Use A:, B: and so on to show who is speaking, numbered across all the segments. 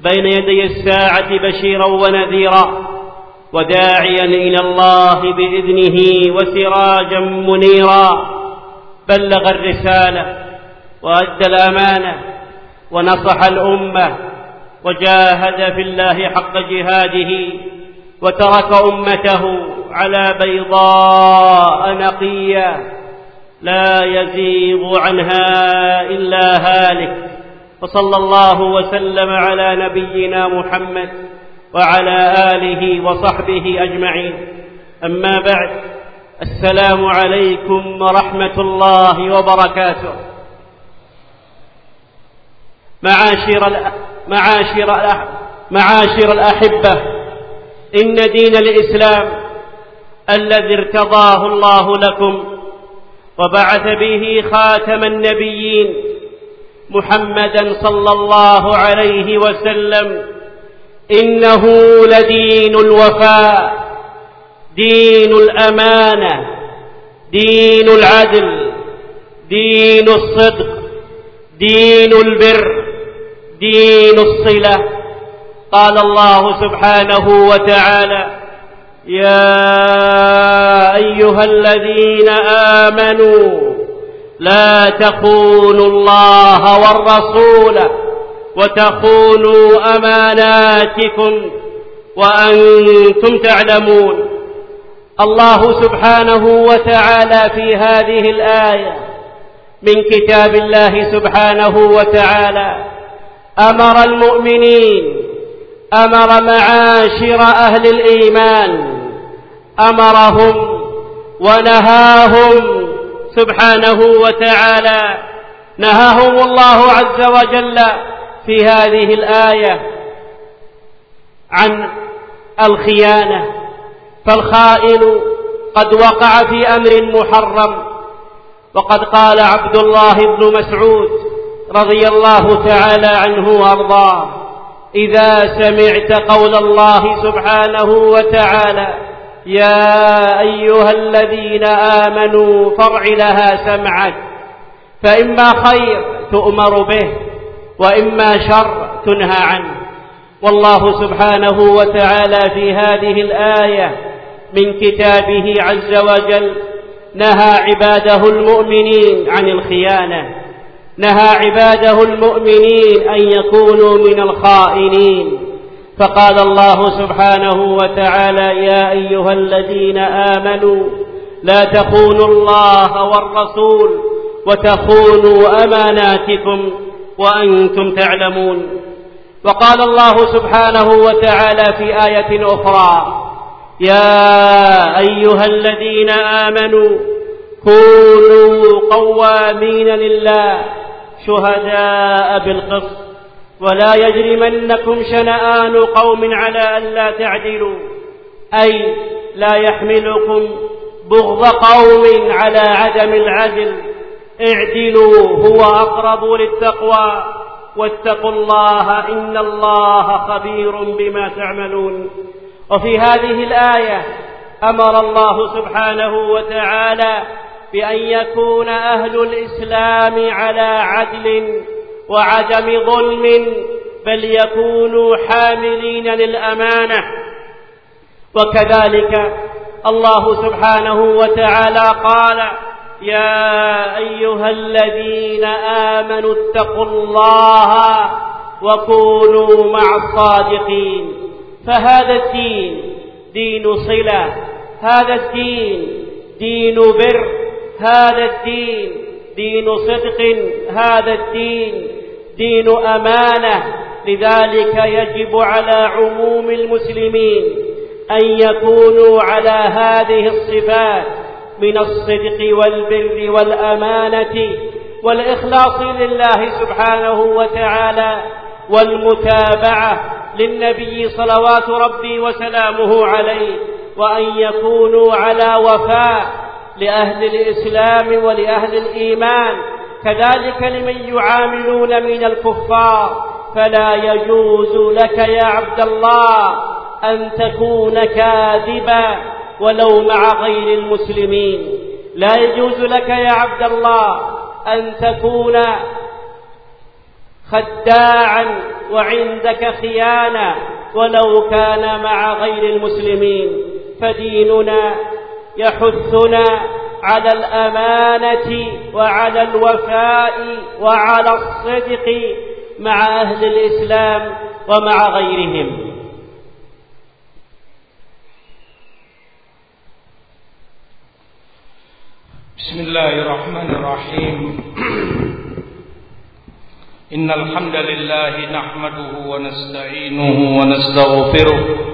A: بين يدي الساعة بشيرا ونذيرا وداعيا إلى الله بإذنه وسراجا منيرا. بلغ الرسالة وأدى الأمانة ونصح الأمة وجاهد في الله حق جهاده وترك أمته على بيضاء نقية لا يزيغ عنها إلا هالك. وصلى الله وسلم على نبينا محمد وعلى آله وصحبه أجمعين. أما بعد السلام عليكم ورحمة الله وبركاته. معاشر معاشر معاشر الأحبة إن دين الإسلام الذي ارتضاه الله لكم وبعث به خاتم النبيين محمدا صلى الله عليه وسلم. إنه لدين الوفاء دين الأمانة دين العدل دين الصدق دين البر دين الصلة. قال الله سبحانه وتعالى يا أيها الذين آمنوا لا تخونوا الله والرسول وتخونوا أماناتكم وأنتم تعلمون. الله سبحانه وتعالى في هذه الآية من كتاب الله سبحانه وتعالى أمر المؤمنين أمر معاشر أهل الإيمان أمرهم ونهاهم سبحانه وتعالى نهاهم الله عز وجل في هذه الآية عن الخيانة فالخائن قد وقع في أمر محرم وقد قال عبد الله بن مسعود رضي الله تعالى عنه وأرضاه إذا سمعت قول الله سبحانه وتعالى يا أيها الذين آمنوا فرع لها سمعك فإما خير تؤمر به وإما شر تنهى عنه. والله سبحانه وتعالى في هذه الآية من كتابه عز وجل نهى عباده المؤمنين عن الخيانة نهى عباده المؤمنين أن يكونوا من الخائنين. فقال الله سبحانه وتعالى يا أيها الذين آمنوا لا تخونوا الله والرسول وتخونوا أماناتكم وأنتم تعلمون. وقال الله سبحانه وتعالى في آية أخرى يا أيها الذين آمنوا كونوا قوامين لله شهداء بالقسط. ولا يجرمنكم شنآن قوم على ألا تعدلوا. أي لا يحملكم بغض قوم على عدم العدل. اعدلوا هو أقرب للتقوى. واتقوا الله إن الله خبير بما تعملون. وفي هذه الآية أمر الله سبحانه وتعالى بأن يكون أهل الإسلام على عدل. وعدم ظلم بل يكونوا حاملين للأمانة. وكذلك الله سبحانه وتعالى قال يا أيها الذين آمنوا اتقوا الله وكونوا مع الصادقين. فهذا الدين دين صلة هذا الدين دين بر هذا الدين دين صدق هذا الدين دين أمانة. لذلك يجب على عموم المسلمين أن يكونوا على هذه الصفات من الصدق والبر والأمانة والإخلاص لله سبحانه وتعالى والمتابعة للنبي صلوات ربي وسلامه عليه وأن يكونوا على وفاء لأهل الإسلام ولأهل الإيمان. كذلك لمن يعاملون من الكفار. فلا يجوز لك يا عبد الله أن تكون كاذبا ولو مع غير المسلمين. لا يجوز لك يا عبد الله أن تكون خداعا وعندك خيانة ولو كان مع غير المسلمين. فديننا يحثنا على الأمانة وعلى الوفاء وعلى الصدق مع أهل الإسلام ومع غيرهم.
B: بسم الله الرحمن الرحيم. إن الحمد لله نحمده ونستعينه ونستغفره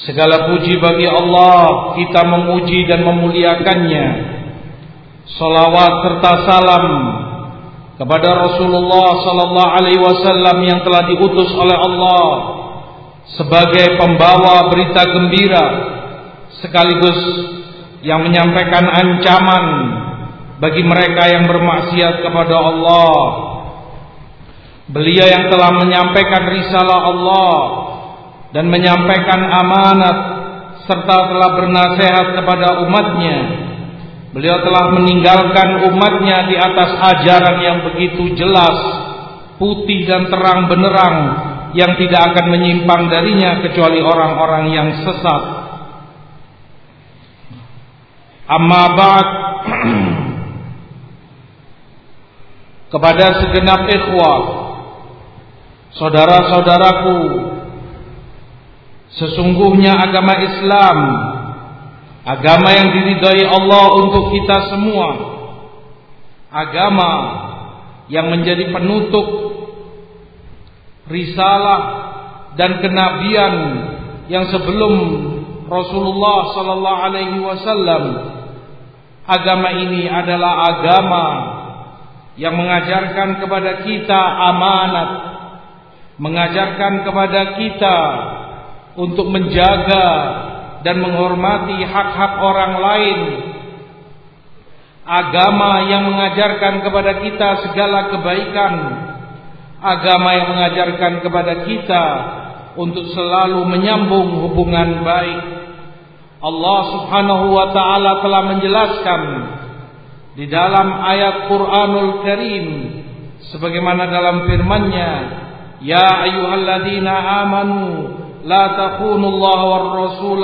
B: Segala puji bagi Allah Kita memuji dan memuliakannya Salawat serta salam Kepada Rasulullah Sallallahu Alaihi Wasallam yang telah diutus oleh Allah Sebagai pembawa berita gembira Sekaligus yang menyampaikan ancaman bagi mereka yang bermaksiat kepada Allah. Beliau yang telah menyampaikan risalah Allah dan menyampaikan amanat serta telah bernasihat kepada umatnya. Beliau telah meninggalkan umatnya di atas ajaran yang begitu jelas, putih dan terang benerang yang tidak akan menyimpang darinya kecuali orang-orang yang sesat. Amma ba'd kepada segenap ikhwah saudara-saudaraku sesungguhnya agama Islam agama yang diridhai Allah untuk kita semua agama yang menjadi penutup risalah dan kenabian yang sebelum Rasulullah sallallahu alaihi wasallam. Agama ini adalah agama yang mengajarkan kepada kita amanat, mengajarkan kepada kita untuk menjaga dan menghormati hak-hak orang lain. Agama yang mengajarkan kepada kita segala kebaikan, agama yang mengajarkan kepada kita untuk selalu menyambung hubungan baik. Allah Subhanahu wa taala telah menjelaskan di dalam ayat Quranul Karim sebagaimana dalam firman-Nya ya ayyuhalladzina amanu la takhunu Allah war rasul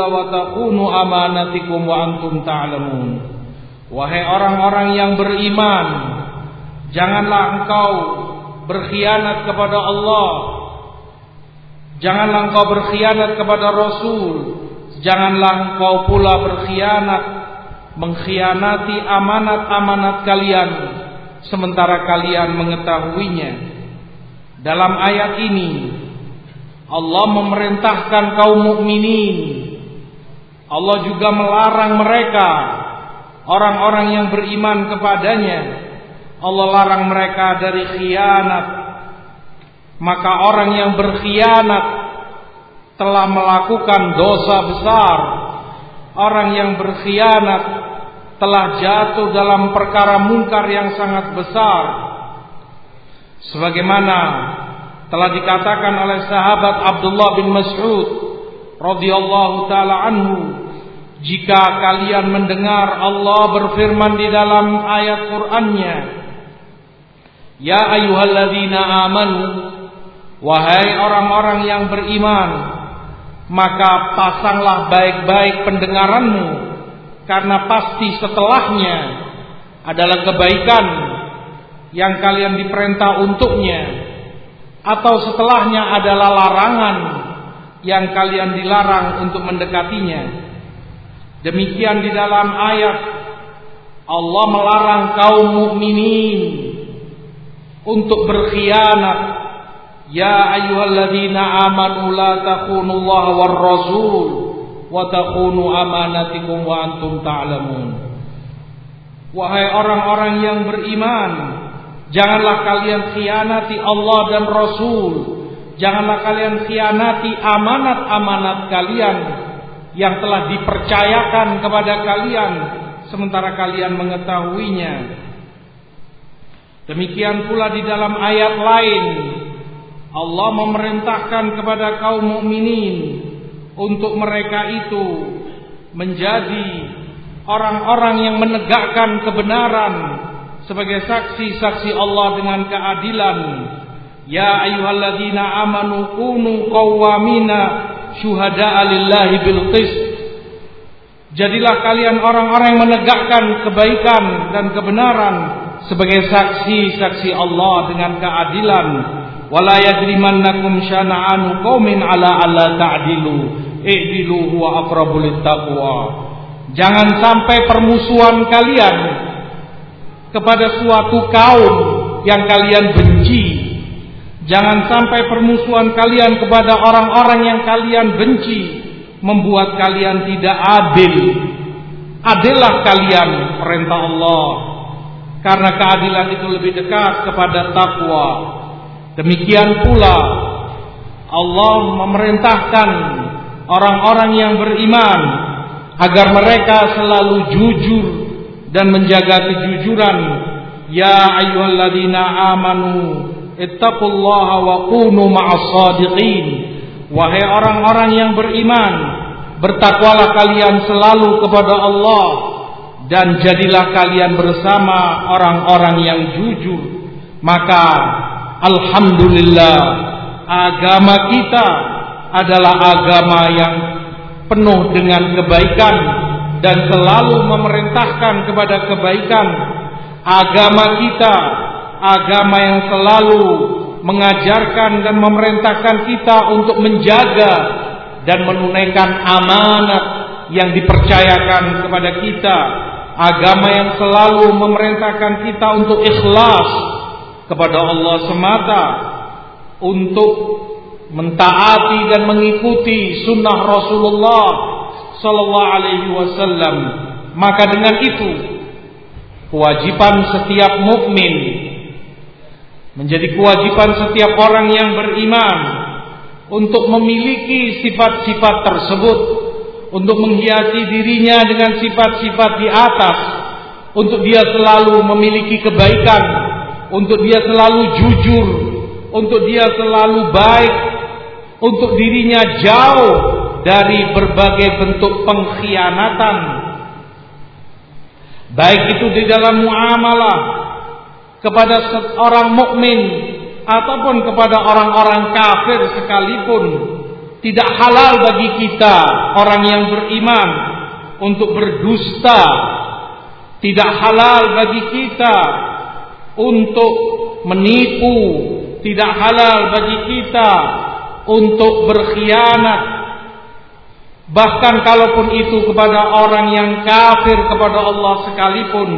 B: wa antum ta'lamun. Wahai orang-orang yang beriman janganlah engkau berkhianat kepada Allah. Janganlah engkau berkhianat kepada Rasul. Janganlah engkau pula berkhianat mengkhianati amanat-amanat kalian sementara kalian mengetahuinya. Dalam ayat ini Allah memerintahkan kaum mukminin. Allah juga melarang mereka orang-orang yang beriman kepadanya. Allah larang mereka dari khianat. Maka orang yang berkhianat telah melakukan dosa besar. Orang yang berkhianat telah jatuh dalam perkara mungkar yang sangat besar sebagaimana telah dikatakan oleh sahabat Abdullah bin Mas'ud radhiyallahu taala anhu jika kalian mendengar Allah berfirman di dalam ayat Qur'annya Ya ayyuhalladzina amanu wahai orang-orang yang beriman maka pasanglah baik-baik pendengaranmu karena pasti setelahnya adalah kebaikan yang kalian diperintah untuknya atau setelahnya adalah larangan yang kalian dilarang untuk mendekatinya. Demikian di dalam ayat Allah melarang kaum mukminin untuk berkhianat. Ya ayyuhalladzina amanu la takhunu Allah war rasul wa takhunu amanatikum wa antum ta'lamun. Wahai orang-orang yang beriman, Janganlah kalian khianati Allah dan Rasul. Janganlah kalian khianati amanat-amanat kalian yang telah dipercayakan kepada kalian sementara kalian mengetahuinya. Demikian pula di dalam ayat lain Allah memerintahkan kepada kaum mukminin untuk mereka itu menjadi orang-orang yang menegakkan kebenaran sebagai saksi-saksi Allah dengan keadilan. Ya ayyuhalladzina amanu kunu qawwamina syuhada'a lillahi bil qist. Jadilah kalian orang-orang yang menegakkan kebaikan dan kebenaran sebagai saksi-saksi Allah dengan keadilan. Wala yajrimannakum syana'anu qaumin ala alla ta'dilu. I'dilu huwa aqrabu taqwa. Jangan sampai permusuhan kalian kepada suatu kaum yang kalian benci. Jangan sampai permusuhan kalian kepada orang-orang yang kalian benci membuat kalian tidak adil. Adillah kalian perintah Allah. Karena keadilan itu lebih dekat kepada takwa. Demikian pula Allah memerintahkan orang-orang yang beriman agar mereka selalu jujur dan menjaga kejujuran. Ya ayyuhalladzina amanu ittaqullaha wa kunu ma'as shadiqin wahai orang-orang yang beriman bertakwalah kalian selalu kepada Allah dan jadilah kalian bersama orang-orang yang jujur. Maka alhamdulillah agama kita adalah agama yang penuh dengan kebaikan dan selalu memerintahkan kepada kebaikan agama kita agama yang selalu mengajarkan dan memerintahkan kita untuk menjaga dan menunaikan amanat yang dipercayakan kepada kita agama yang selalu memerintahkan kita untuk ikhlas kepada Allah semata untuk mentaati dan mengikuti sunnah Rasulullah sallallahu alaihi wasallam. Maka dengan itu kewajiban setiap mukmin menjadi kewajiban setiap orang yang beriman untuk memiliki sifat-sifat tersebut untuk menghiasi dirinya dengan sifat-sifat di atas untuk dia selalu memiliki kebaikan untuk dia selalu jujur untuk dia selalu baik untuk dirinya jauh dari berbagai bentuk pengkhianatan. Baik itu di dalam muamalah kepada seorang mukmin ataupun kepada orang-orang kafir sekalipun tidak halal bagi kita orang yang beriman untuk berdusta. Tidak halal bagi kita untuk menipu. Tidak halal bagi kita untuk berkhianat Bahkan kalaupun itu kepada orang yang kafir kepada Allah sekalipun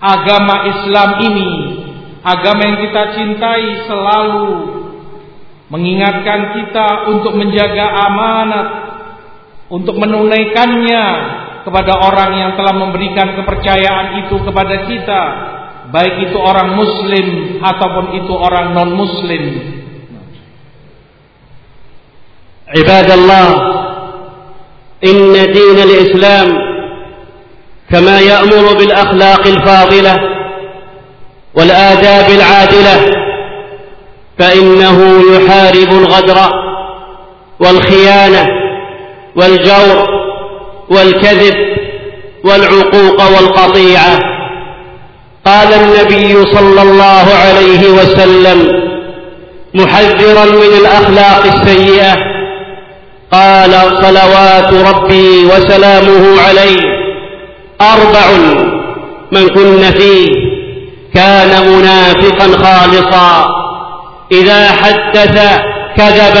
B: Agama Islam ini Agama yang kita cintai selalu Mengingatkan kita untuk menjaga amanat Untuk menunaikannya Kepada orang yang telah memberikan kepercayaan itu kepada kita Baik itu orang muslim Ataupun itu orang non muslim
A: Ibadallah إن دين الإسلام كما يأمر بالأخلاق الفاضلة والآداب العادلة فإنه يحارب الغدر والخيانة والجور والكذب والعقوق والقطيعة. قال النبي صلى الله عليه وسلم محذرا من الأخلاق السيئة قال صلوات ربي وسلامه عليه أربع من كن فيه كان منافقا خالصا. إذا حدث كذب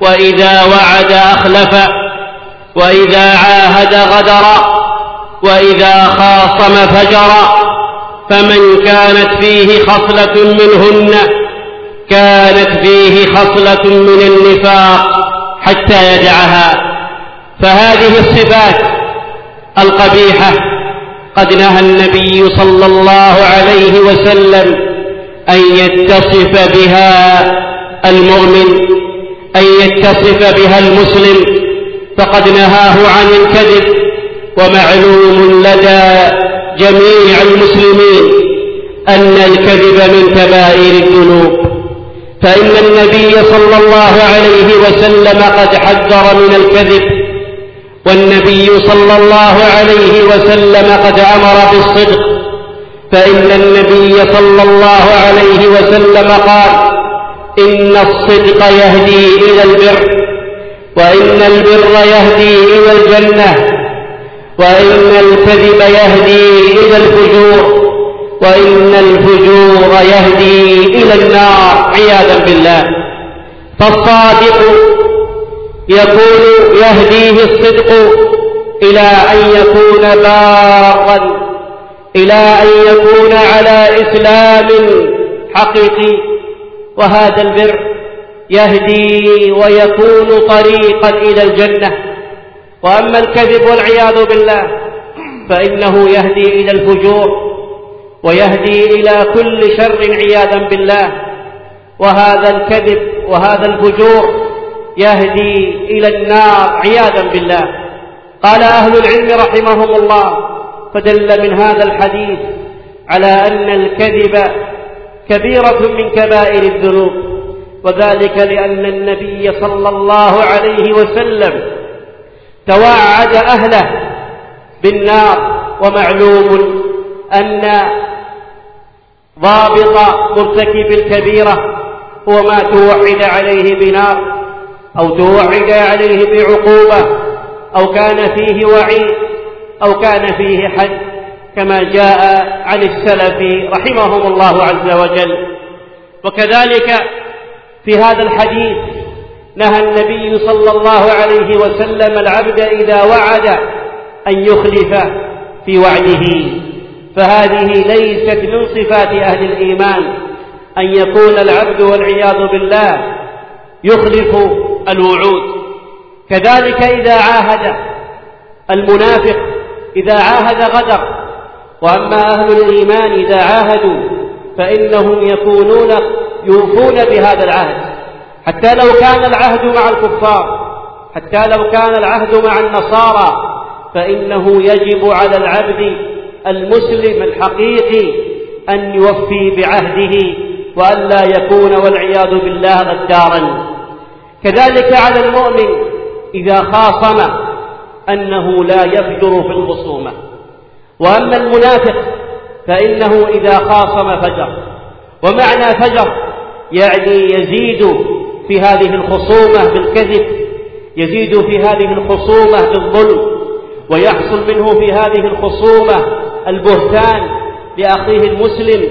A: وإذا وعد أخلف وإذا عاهد غدر وإذا خاصم فجر. فمن كانت فيه خصلة منهن كانت فيه خصلة من النفاق. حتى يدعها. فهذه الصفات القبيحة قد نهى النبي صلى الله عليه وسلم أن يتصف بها المؤمن أن يتصف بها المسلم. فقد نهاه عن الكذب ومعلوم لدى جميع المسلمين أن الكذب من كبائر الذنوب. فإن النبي صلى الله عليه وسلم قد حذر من الكذب والنبي صلى الله عليه وسلم قد أمر بالصدق فإن النبي صلى الله عليه وسلم قال إن الصدق يهدي إلى البر وإن البر يهدي إلى الجنة وإن الكذب يهدي إلى الفجور. وإن الفجور يهدي إلى النار عياذا بالله. فالصادق يكون يهديه الصدق إلى أن يكون بارا إلى أن يكون على إسلام حقيقي. وهذا البر يهدي ويكون طريقا إلى الجنة. وأما الكذب والعياذ بالله فإنه يهدي إلى الفجور. ويهدي إلى كل شر عياذا بالله. وهذا الكذب وهذا الفجور يهدي إلى النار عياذا بالله. قال أهل العلم رحمهم الله فدل من هذا الحديث على أن الكذب كبيرة من كبائر الذنوب. وذلك لأن النبي صلى الله عليه وسلم توعد أهله بالنار. ومعلوم أن ضابط مرتكب الكبيرة هو ما توعد عليه بنار أو توعد عليه بعقوبة أو كان فيه وعيد أو كان فيه حد كما جاء عن السلف رحمهم الله عز وجل. وكذلك في هذا الحديث نهى النبي صلى الله عليه وسلم العبد إذا وعد أن يخلف في وعده. فهذه ليست من صفات أهل الإيمان أن يكون العبد والعياذ بالله يخلف الوعود. كذلك إذا عاهد المنافق إذا عاهد غدر. وأما أهل الإيمان إذا عاهدوا فإنهم يكونون يوفون بهذا العهد. حتى لو كان العهد مع الكفار حتى لو كان العهد مع النصارى فإنه يجب على العبد المسلم الحقيقي أن يوفي بعهده وألا يكون والعياذ بالله غدارا. كذلك على المؤمن إذا خاصم أنه لا يفجر في الخصومة. وأما المنافق فإنه إذا خاصم فجر. ومعنى فجر يعني يزيد في هذه الخصومة بالكذب يزيد في هذه الخصومة بالظلم ويحصل منه في هذه الخصومة البهتان لأخيه المسلم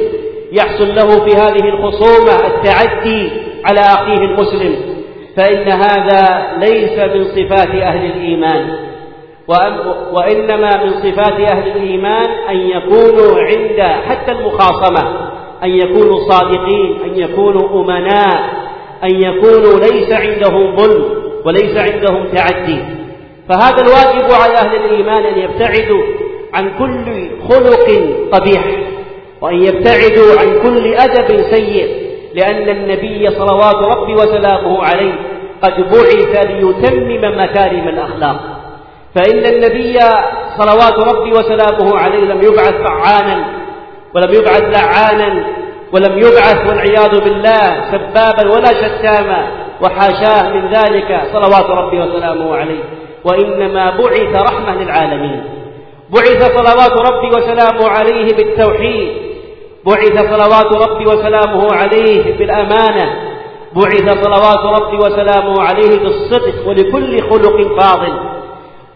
A: يحصل له في هذه الخصومة التعدي على أخيه المسلم. فإن هذا ليس من صفات أهل الإيمان. وإنما من صفات أهل الإيمان أن يكونوا عند حتى المخاصمة أن يكونوا صادقين أن يكونوا أمناء أن يكونوا ليس عندهم ظلم وليس عندهم تعدي. فهذا الواجب على أهل الإيمان أن يبتعدوا عن كل خلق قبيح وأن يبتعدوا عن كل أدب سيء لأن النبي صلوات ربي وسلامه عليه قد بعث ليتمم مكارم الأخلاق. فإن النبي صلوات ربي وسلامه عليه لم يبعث طعانا ولم يبعث لعانا ولم يبعث والعياذ بالله سبابا ولا شتاما وحاشاه من ذلك صلوات ربي وسلامه عليه. وإنما بعث رحمة للعالمين. بعث صلوات ربي وسلامه عليه بالتوحيد. بعث صلوات ربي وسلامه عليه بالأمانة. بعث صلوات ربي وسلامه عليه بالصدق ولكل خلق فاضل.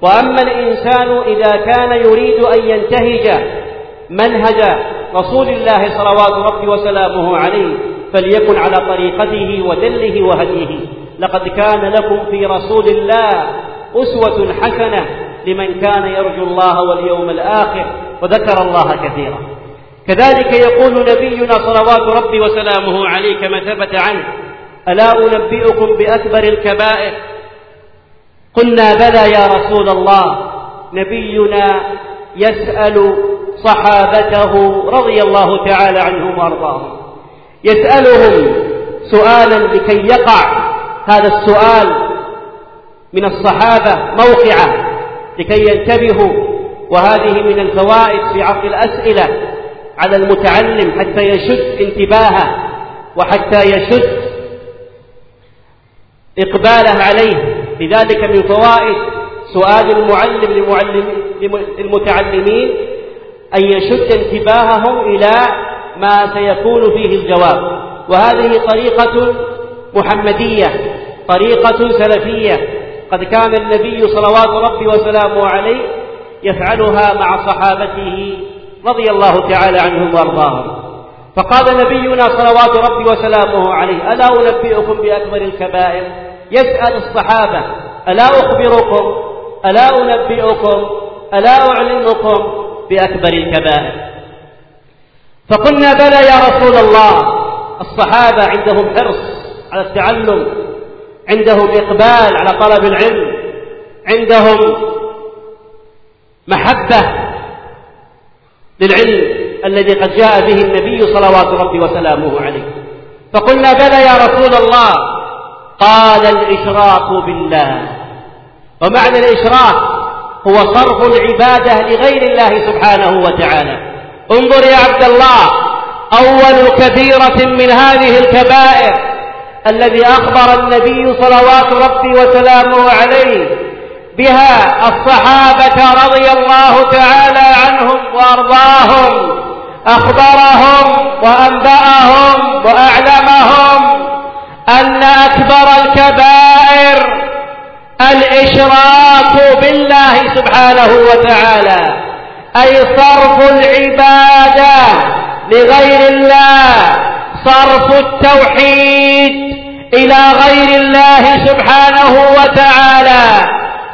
A: وأما الإنسان إذا كان يريد أن ينتهج منهج رسول الله صلوات ربي وسلامه عليه فليكن على طريقته ودله وهديه. لقد كان لكم في رسول الله أسوة حسنة. لمن كان يرجو الله واليوم الآخر وذكر الله كثيرا. كذلك يقول نبينا صلوات ربي وسلامه عليه كما ثبت عنه ألا أنبئكم بأكبر الكبائر؟ قلنا بلى يا رسول الله. نبينا يسأل صحابته رضي الله تعالى عنهم وأرضاهم. يسألهم سؤالا لكي يقع هذا السؤال من الصحابة موقعة لكي ينتبهوا وهذه من الفوائد في عرض الأسئلة على المتعلم حتى يشد انتباهه وحتى يشد إقباله عليه. لذلك من فوائد سؤال المعلم للمتعلمين أن يشد انتباههم إلى ما سيكون فيه الجواب. وهذه طريقة محمدية طريقة سلفية قد كان النبي صلوات ربي وسلامه عليه يفعلها مع صحابته رضي الله تعالى عنهم وأرضاهم. فقال نبينا صلوات ربي وسلامه عليه ألا أنبئكم بأكبر الكبائر؟ يسأل الصحابة ألا أخبركم؟ ألا أنبئكم؟ ألا أعلمكم بأكبر الكبائر؟ فقلنا بلى يا رسول الله الصحابة عندهم حرص على التعلم عندهم إقبال على طلب العلم عندهم محبة للعلم الذي قد جاء به النبي صلوات ربي وسلامه عليه. فقلنا بلى يا رسول الله قال الإشراك بالله. ومعنى الإشراك هو صرف العبادة لغير الله سبحانه وتعالى. انظر يا عبد الله أول كبيرة من هذه الكبائر الذي أخبر النبي صلوات ربي وسلامه عليه بها الصحابة رضي الله تعالى عنهم وأرضاهم أخبرهم وأنبأهم وأعلمهم أن أكبر الكبائر الإشراك بالله سبحانه وتعالى أي صرف العبادة لغير الله صرف التوحيد إلى غير الله سبحانه وتعالى.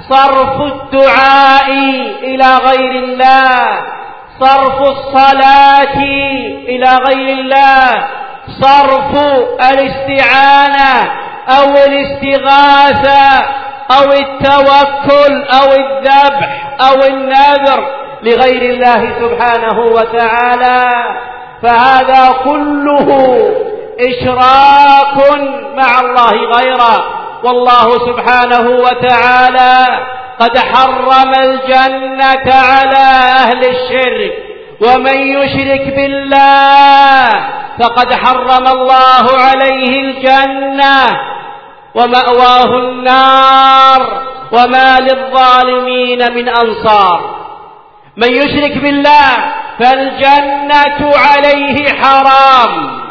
A: صرف الدعاء إلى غير الله. صرف الصلاة إلى غير الله. صرف الاستعانة أو الاستغاثة أو التوكل أو الذبح أو النذر لغير الله سبحانه وتعالى. فهذا كله إشراك مع الله غيره. والله سبحانه وتعالى قد حرم الجنة على أهل الشرك. ومن يشرك بالله فقد حرم الله عليه الجنة. ومأواه النار. وما للظالمين من أنصار. من يشرك بالله فالجنة عليه حرام.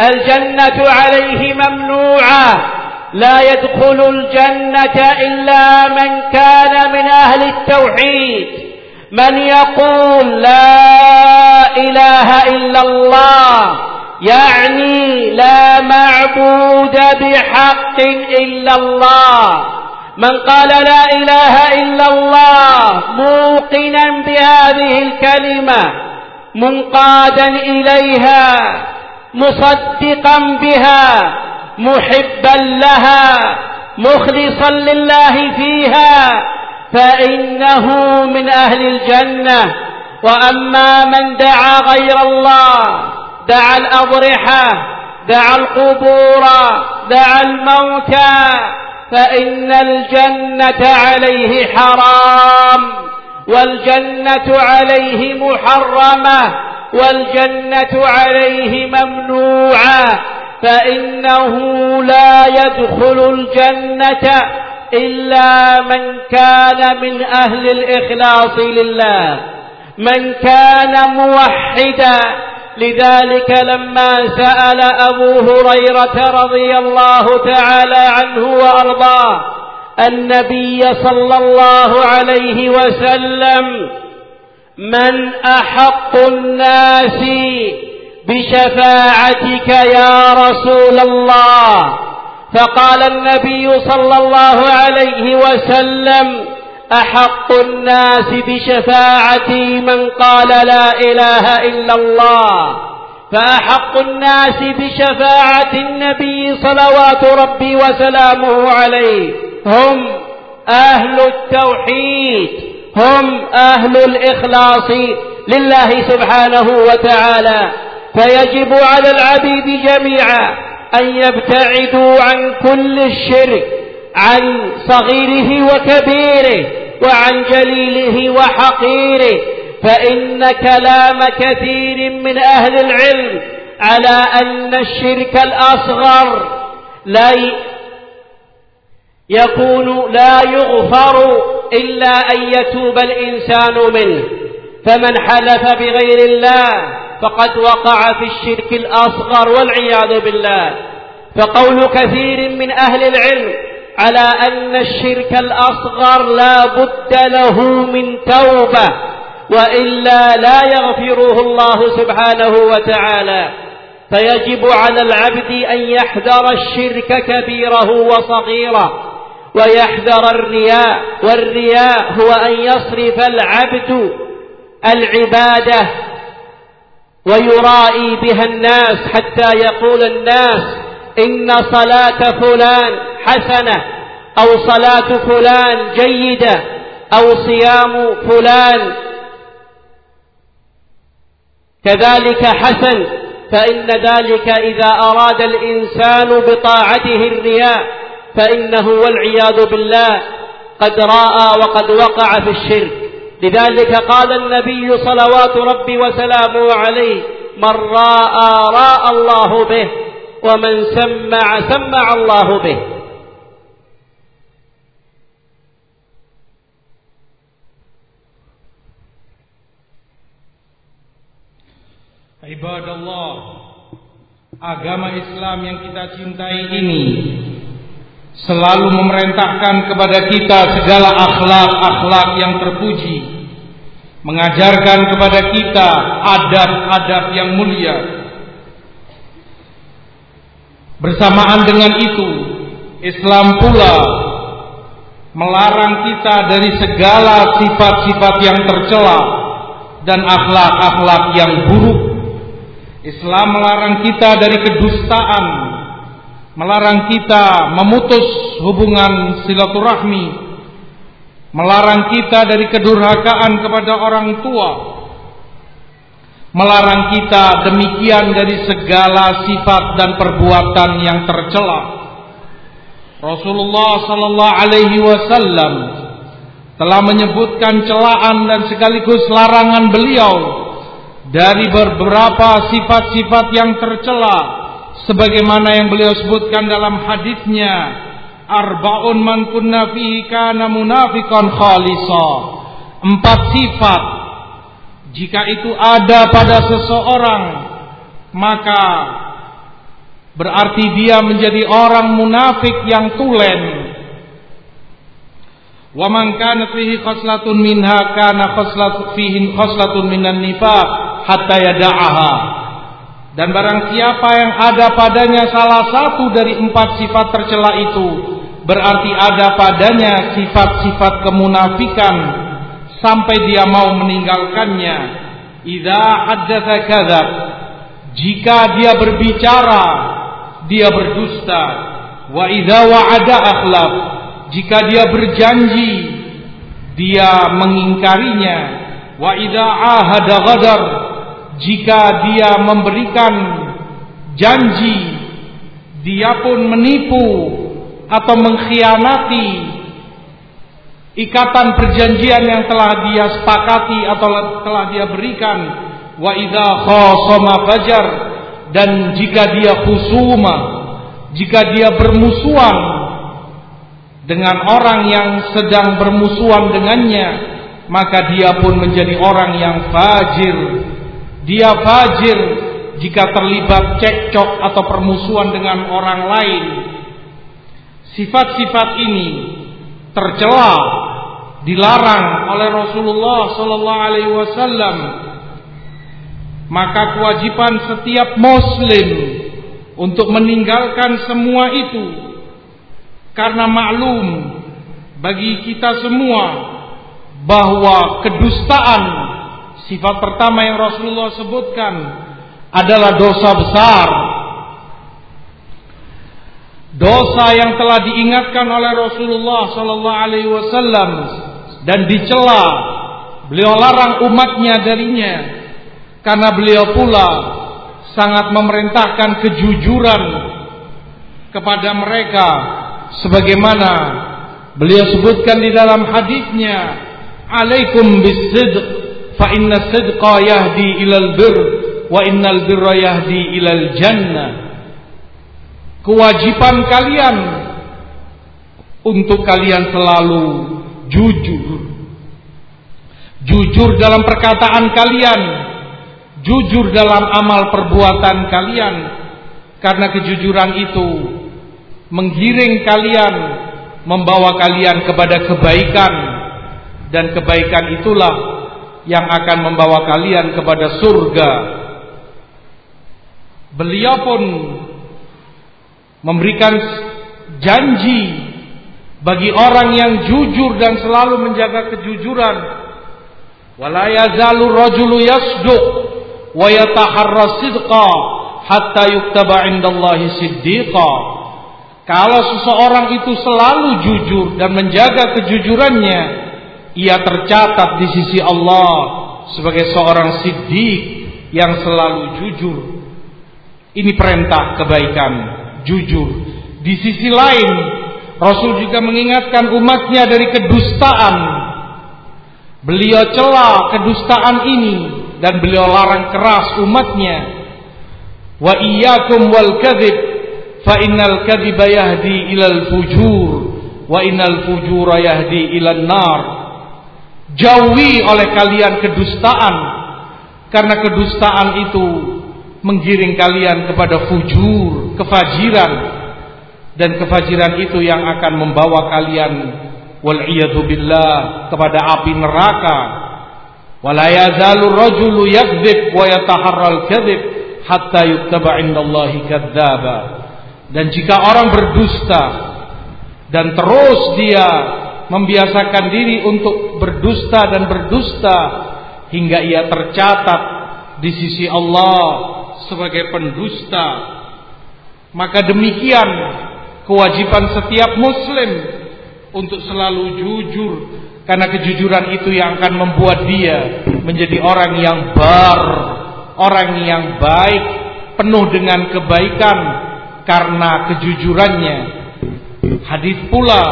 A: الجنة عليه ممنوعة. لا يدخل الجنة إلا من كان من أهل التوحيد. من يقول لا إله إلا الله يعني لا معبود بحق إلا الله. من قال لا إله إلا الله موقنا بهذه الكلمة منقادا إليها. مصدقا بها محبا لها مخلصا لله فيها فإنه من أهل الجنة. وأما من دعا غير الله دعا الأضرحة دعا القبور دعا الموتى فإن الجنة عليه حرام. والجنة عليه محرمة والجنة عليه ممنوعة فإنه لا يدخل الجنة إلا من كان من أهل الإخلاص لله. من كان موحدا لذلك لما سأل أبو هريرة رضي الله تعالى عنه وأرضاه النبي صلى الله عليه وسلم من أحق الناس بشفاعتك يا رسول الله. فقال النبي صلى الله عليه وسلم أحق الناس بشفاعتي من قال لا إله إلا الله. فأحق الناس بشفاعة النبي صلوات ربي وسلامه عليه. هم أهل التوحيد هم أهل الإخلاص لله سبحانه وتعالى. فيجب على العبيد جميعا أن يبتعدوا عن كل الشرك عن صغيره وكبيره وعن جليله وحقيره. فإن كلام كثير من أهل العلم على أن الشرك الأصغر لا يكون لا يغفر إلا أن يتوب الإنسان منه. فمن حلف بغير الله فقد وقع في الشرك الأصغر والعياذ بالله. فقول كثير من أهل العلم على أن الشرك الأصغر لا بد له من توبة وإلا لا يغفره الله سبحانه وتعالى. فيجب على العبد أن يحذر الشرك كبيره وصغيره. ويحذر الرياء والرياء هو أن يصرف العبد العبادة ويرائي بها الناس حتى يقول الناس إن صلاة فلان حسنة أو صلاة فلان جيدة أو صيام فلان كذلك حسن فإن ذلك إذا أراد الإنسان بطاعته الرياء فإنه والعياذ بالله قد رأى وقد وقع في الشرك. لذلك قال النبي صلوات ربي وسلامه عليه من رأى رأى الله به ومن سمع سمع الله به.
B: Ibadallah Agama Islam yang kita cintai ini Selalu memerintahkan kepada kita segala akhlak-akhlak yang terpuji. Mengajarkan kepada kita adab-adab yang mulia. Bersamaan dengan itu Islam pula Melarang kita dari segala sifat-sifat yang tercela Dan akhlak-akhlak yang buruk. Islam melarang kita dari kedustaan, melarang kita memutus hubungan silaturahmi, melarang kita dari kedurhakaan kepada orang tua, melarang kita demikian dari segala sifat dan perbuatan yang tercela. Rasulullah sallallahu alaihi wasallam telah menyebutkan celaan dan sekaligus larangan beliau dari beberapa sifat-sifat yang tercela sebagaimana yang beliau sebutkan dalam hadisnya arbaun man kunna fihi kana munafiqan khalisa. Empat sifat. Jika itu ada pada seseorang maka berarti dia menjadi orang munafik yang tulen. Wa man kana fihi khaslatun minha kana khaslatun fihi khaslatun minan nifaq hatta yada'aha dan barang siapa yang ada padanya salah satu dari empat sifat tercela itu berarti ada padanya sifat-sifat kemunafikan sampai dia mau meninggalkannya. Idza haddatsa kadzab jika dia berbicara dia berdusta. Wa idza wa'ada akhlaf jika dia berjanji dia mengingkarinya. Wa idza ahada ghadar jika dia memberikan janji dia pun menipu atau mengkhianati ikatan perjanjian yang telah dia sepakati atau telah dia berikan. Wa idza khasama fajar dan jika dia khusuma jika dia bermusuhan dengan orang yang sedang bermusuhan dengannya maka dia pun menjadi orang yang fajir dia fajir jika terlibat cekcok atau permusuhan dengan orang lain. Sifat-sifat ini tercela, dilarang oleh Rasulullah sallallahu alaihi wasallam. maka kewajiban setiap muslim untuk meninggalkan semua itu karena maklum bagi kita semua bahwa kedustaan sifat pertama yang Rasulullah sebutkan adalah dosa besar. Dosa yang telah diingatkan oleh Rasulullah sallallahu alaihi wasallam dan dicela. Beliau larang umatnya darinya. Karena beliau pula sangat memerintahkan kejujuran kepada mereka sebagaimana beliau sebutkan di dalam hadisnya alaikum bisidq fa inna sidqa yahdi ilal bir wa innal birra yahdi ilal jannah. Kewajiban kalian untuk kalian selalu jujur. Jujur dalam perkataan kalian. Jujur dalam amal perbuatan kalian. Karena kejujuran itu menggiring kalian membawa kalian kepada kebaikan. Dan kebaikan itulah yang akan membawa kalian kepada surga. Beliau pun memberikan janji bagi orang yang jujur dan selalu menjaga kejujuran. Wala yazalu rajulu yasduq wa yataharra sidqa hatta yuktaba indallahi siddiqa. Kalau seseorang itu selalu jujur dan menjaga kejujurannya, ia tercatat di sisi Allah sebagai seorang siddiq yang selalu jujur. Ini perintah kebaikan, jujur. Di sisi lain, Rasul juga mengingatkan umatnya dari kedustaan. Beliau celah kedustaan ini dan beliau larang keras umatnya. Wa iyyakum wal kadzib fa innal kadhiba yahdi ilal fujur wa innal fujura yahdi ilan nar jauhi oleh kalian kedustaan. Karena kedustaan itu menggiring kalian kepada fujur kefajiran. Dan kefajiran itu yang akan membawa kalian wal billah kepada api neraka. Wala yazalu rajulu yakdzib wa yataharral kadzib hatta yuktaba indallahi kadzdzaba. Dan jika orang berdusta dan terus dia membiasakan diri untuk berdusta dan berdusta hingga ia tercatat di sisi Allah sebagai pendusta, maka demikian kewajiban setiap muslim untuk selalu jujur karena kejujuran itu yang akan membuat dia menjadi orang yang bar, orang yang baik, penuh dengan kebaikan karena kejujurannya. Hadis pula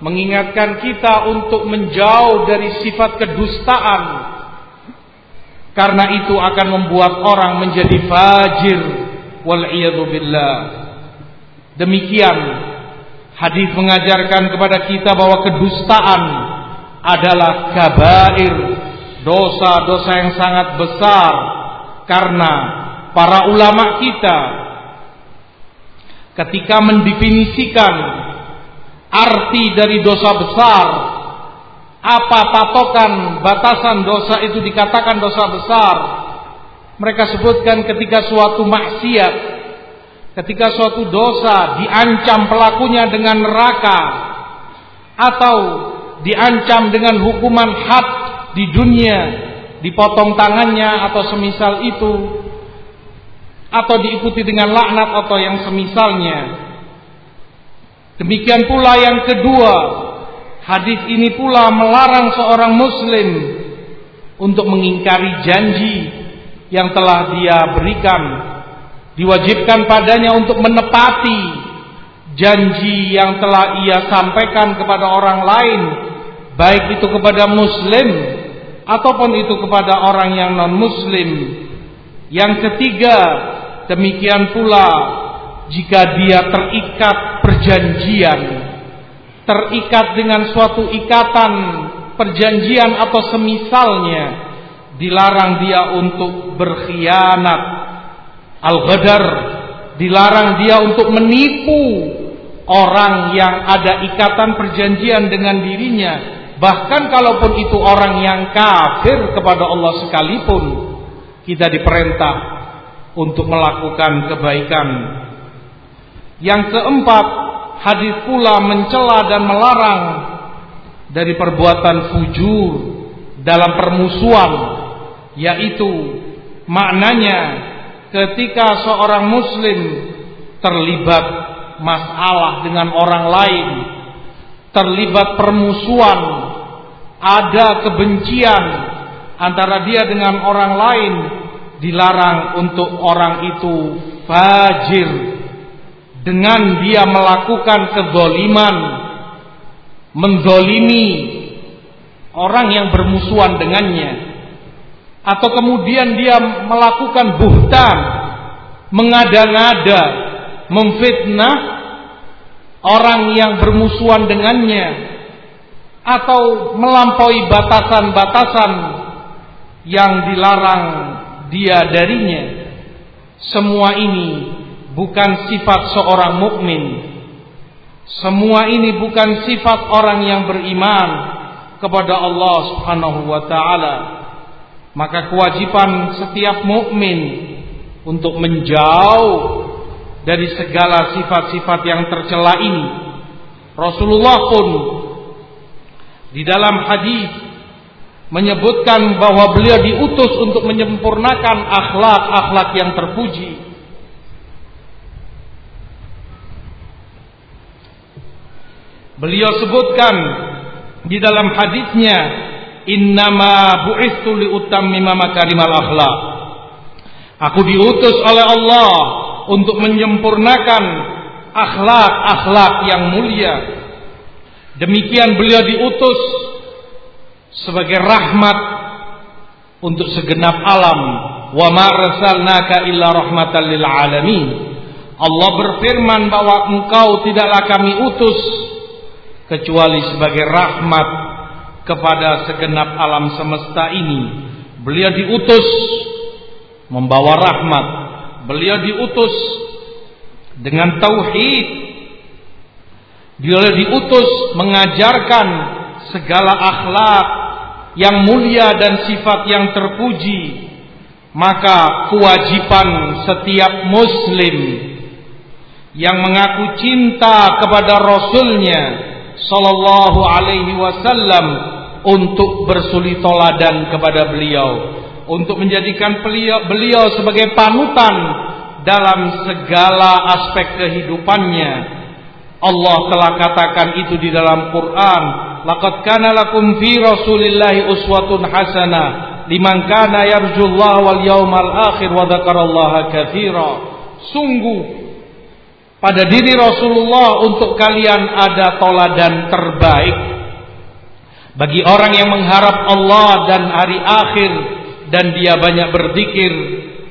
B: mengingatkan kita untuk menjauh dari sifat kedustaan. Karena itu akan membuat orang menjadi fajir wal billah. Demikian hadis mengajarkan kepada kita bahwa kedustaan adalah kabair, dosa-dosa yang sangat besar karena para ulama kita ketika mendefinisikan arti dari dosa besar apa patokan batasan dosa itu dikatakan dosa besar mereka sebutkan ketika suatu maksiat ketika suatu dosa diancam pelakunya dengan neraka atau diancam dengan hukuman had di dunia dipotong tangannya atau semisal itu atau diikuti dengan laknat atau yang semisalnya. Demikian pula yang kedua, hadis ini pula melarang seorang muslim untuk mengingkari janji yang telah dia berikan. Diwajibkan padanya untuk menepati janji yang telah ia sampaikan kepada orang lain, baik itu kepada muslim ataupun itu kepada orang yang non-muslim. Yang ketiga, Demikian pula jika dia terikat perjanjian, terikat dengan suatu ikatan perjanjian atau semisalnya, dilarang dia untuk berkhianat. Al-ghadar dilarang dia untuk menipu orang yang ada ikatan perjanjian dengan dirinya, bahkan kalaupun itu orang yang kafir kepada Allah sekalipun kita diperintah untuk melakukan kebaikan. Yang keempat, hadis pula mencela dan melarang dari perbuatan fujur dalam permusuhan, yaitu maknanya ketika seorang muslim terlibat masalah dengan orang lain, terlibat permusuhan, ada kebencian antara dia dengan orang lain, dilarang untuk orang itu fajir dengan dia melakukan kezoliman, menzolimi orang yang bermusuhan dengannya, atau kemudian dia melakukan buhtan, mengada-ngada, memfitnah orang yang bermusuhan dengannya, atau melampaui batasan-batasan yang dilarang dia darinya. Semua ini bukan sifat seorang mukmin. Semua ini bukan sifat orang yang beriman kepada Allah Subhanahu wa taala. Maka kewajiban setiap mukmin untuk menjauh dari segala sifat-sifat yang tercela ini. Rasulullah pun di dalam hadis menyebutkan bahwa beliau diutus untuk menyempurnakan akhlak-akhlak yang terpuji. Beliau sebutkan di dalam hadisnya, "Innama bu'istu liutammima makarimal akhlak." Aku diutus oleh Allah untuk menyempurnakan akhlak-akhlak yang mulia. Demikian beliau diutus sebagai rahmat untuk segenap alam wa ma arsalnaka illa rahmatan lil alamin Allah berfirman bahwa engkau tidaklah kami utus kecuali sebagai rahmat kepada segenap alam semesta ini. Beliau diutus membawa rahmat. Beliau diutus dengan tauhid. Beliau diutus mengajarkan segala akhlak yang mulia dan sifat yang terpuji. Maka kewajiban setiap muslim yang mengaku cinta kepada rasulnya sallallahu alaihi wasallam untuk bersuli toladan kepada beliau untuk menjadikan beliau, beliau sebagai panutan dalam segala aspek kehidupannya. Allah telah katakan itu di dalam Quran laqad kana lakum fi rasulillahi uswatun hasanah liman kana yarjullaha wal yawmal akhir wa dzakarallaha sungguh pada diri Rasulullah untuk kalian ada toladan terbaik. Bagi orang yang mengharap Allah dan hari akhir dan dia banyak berzikir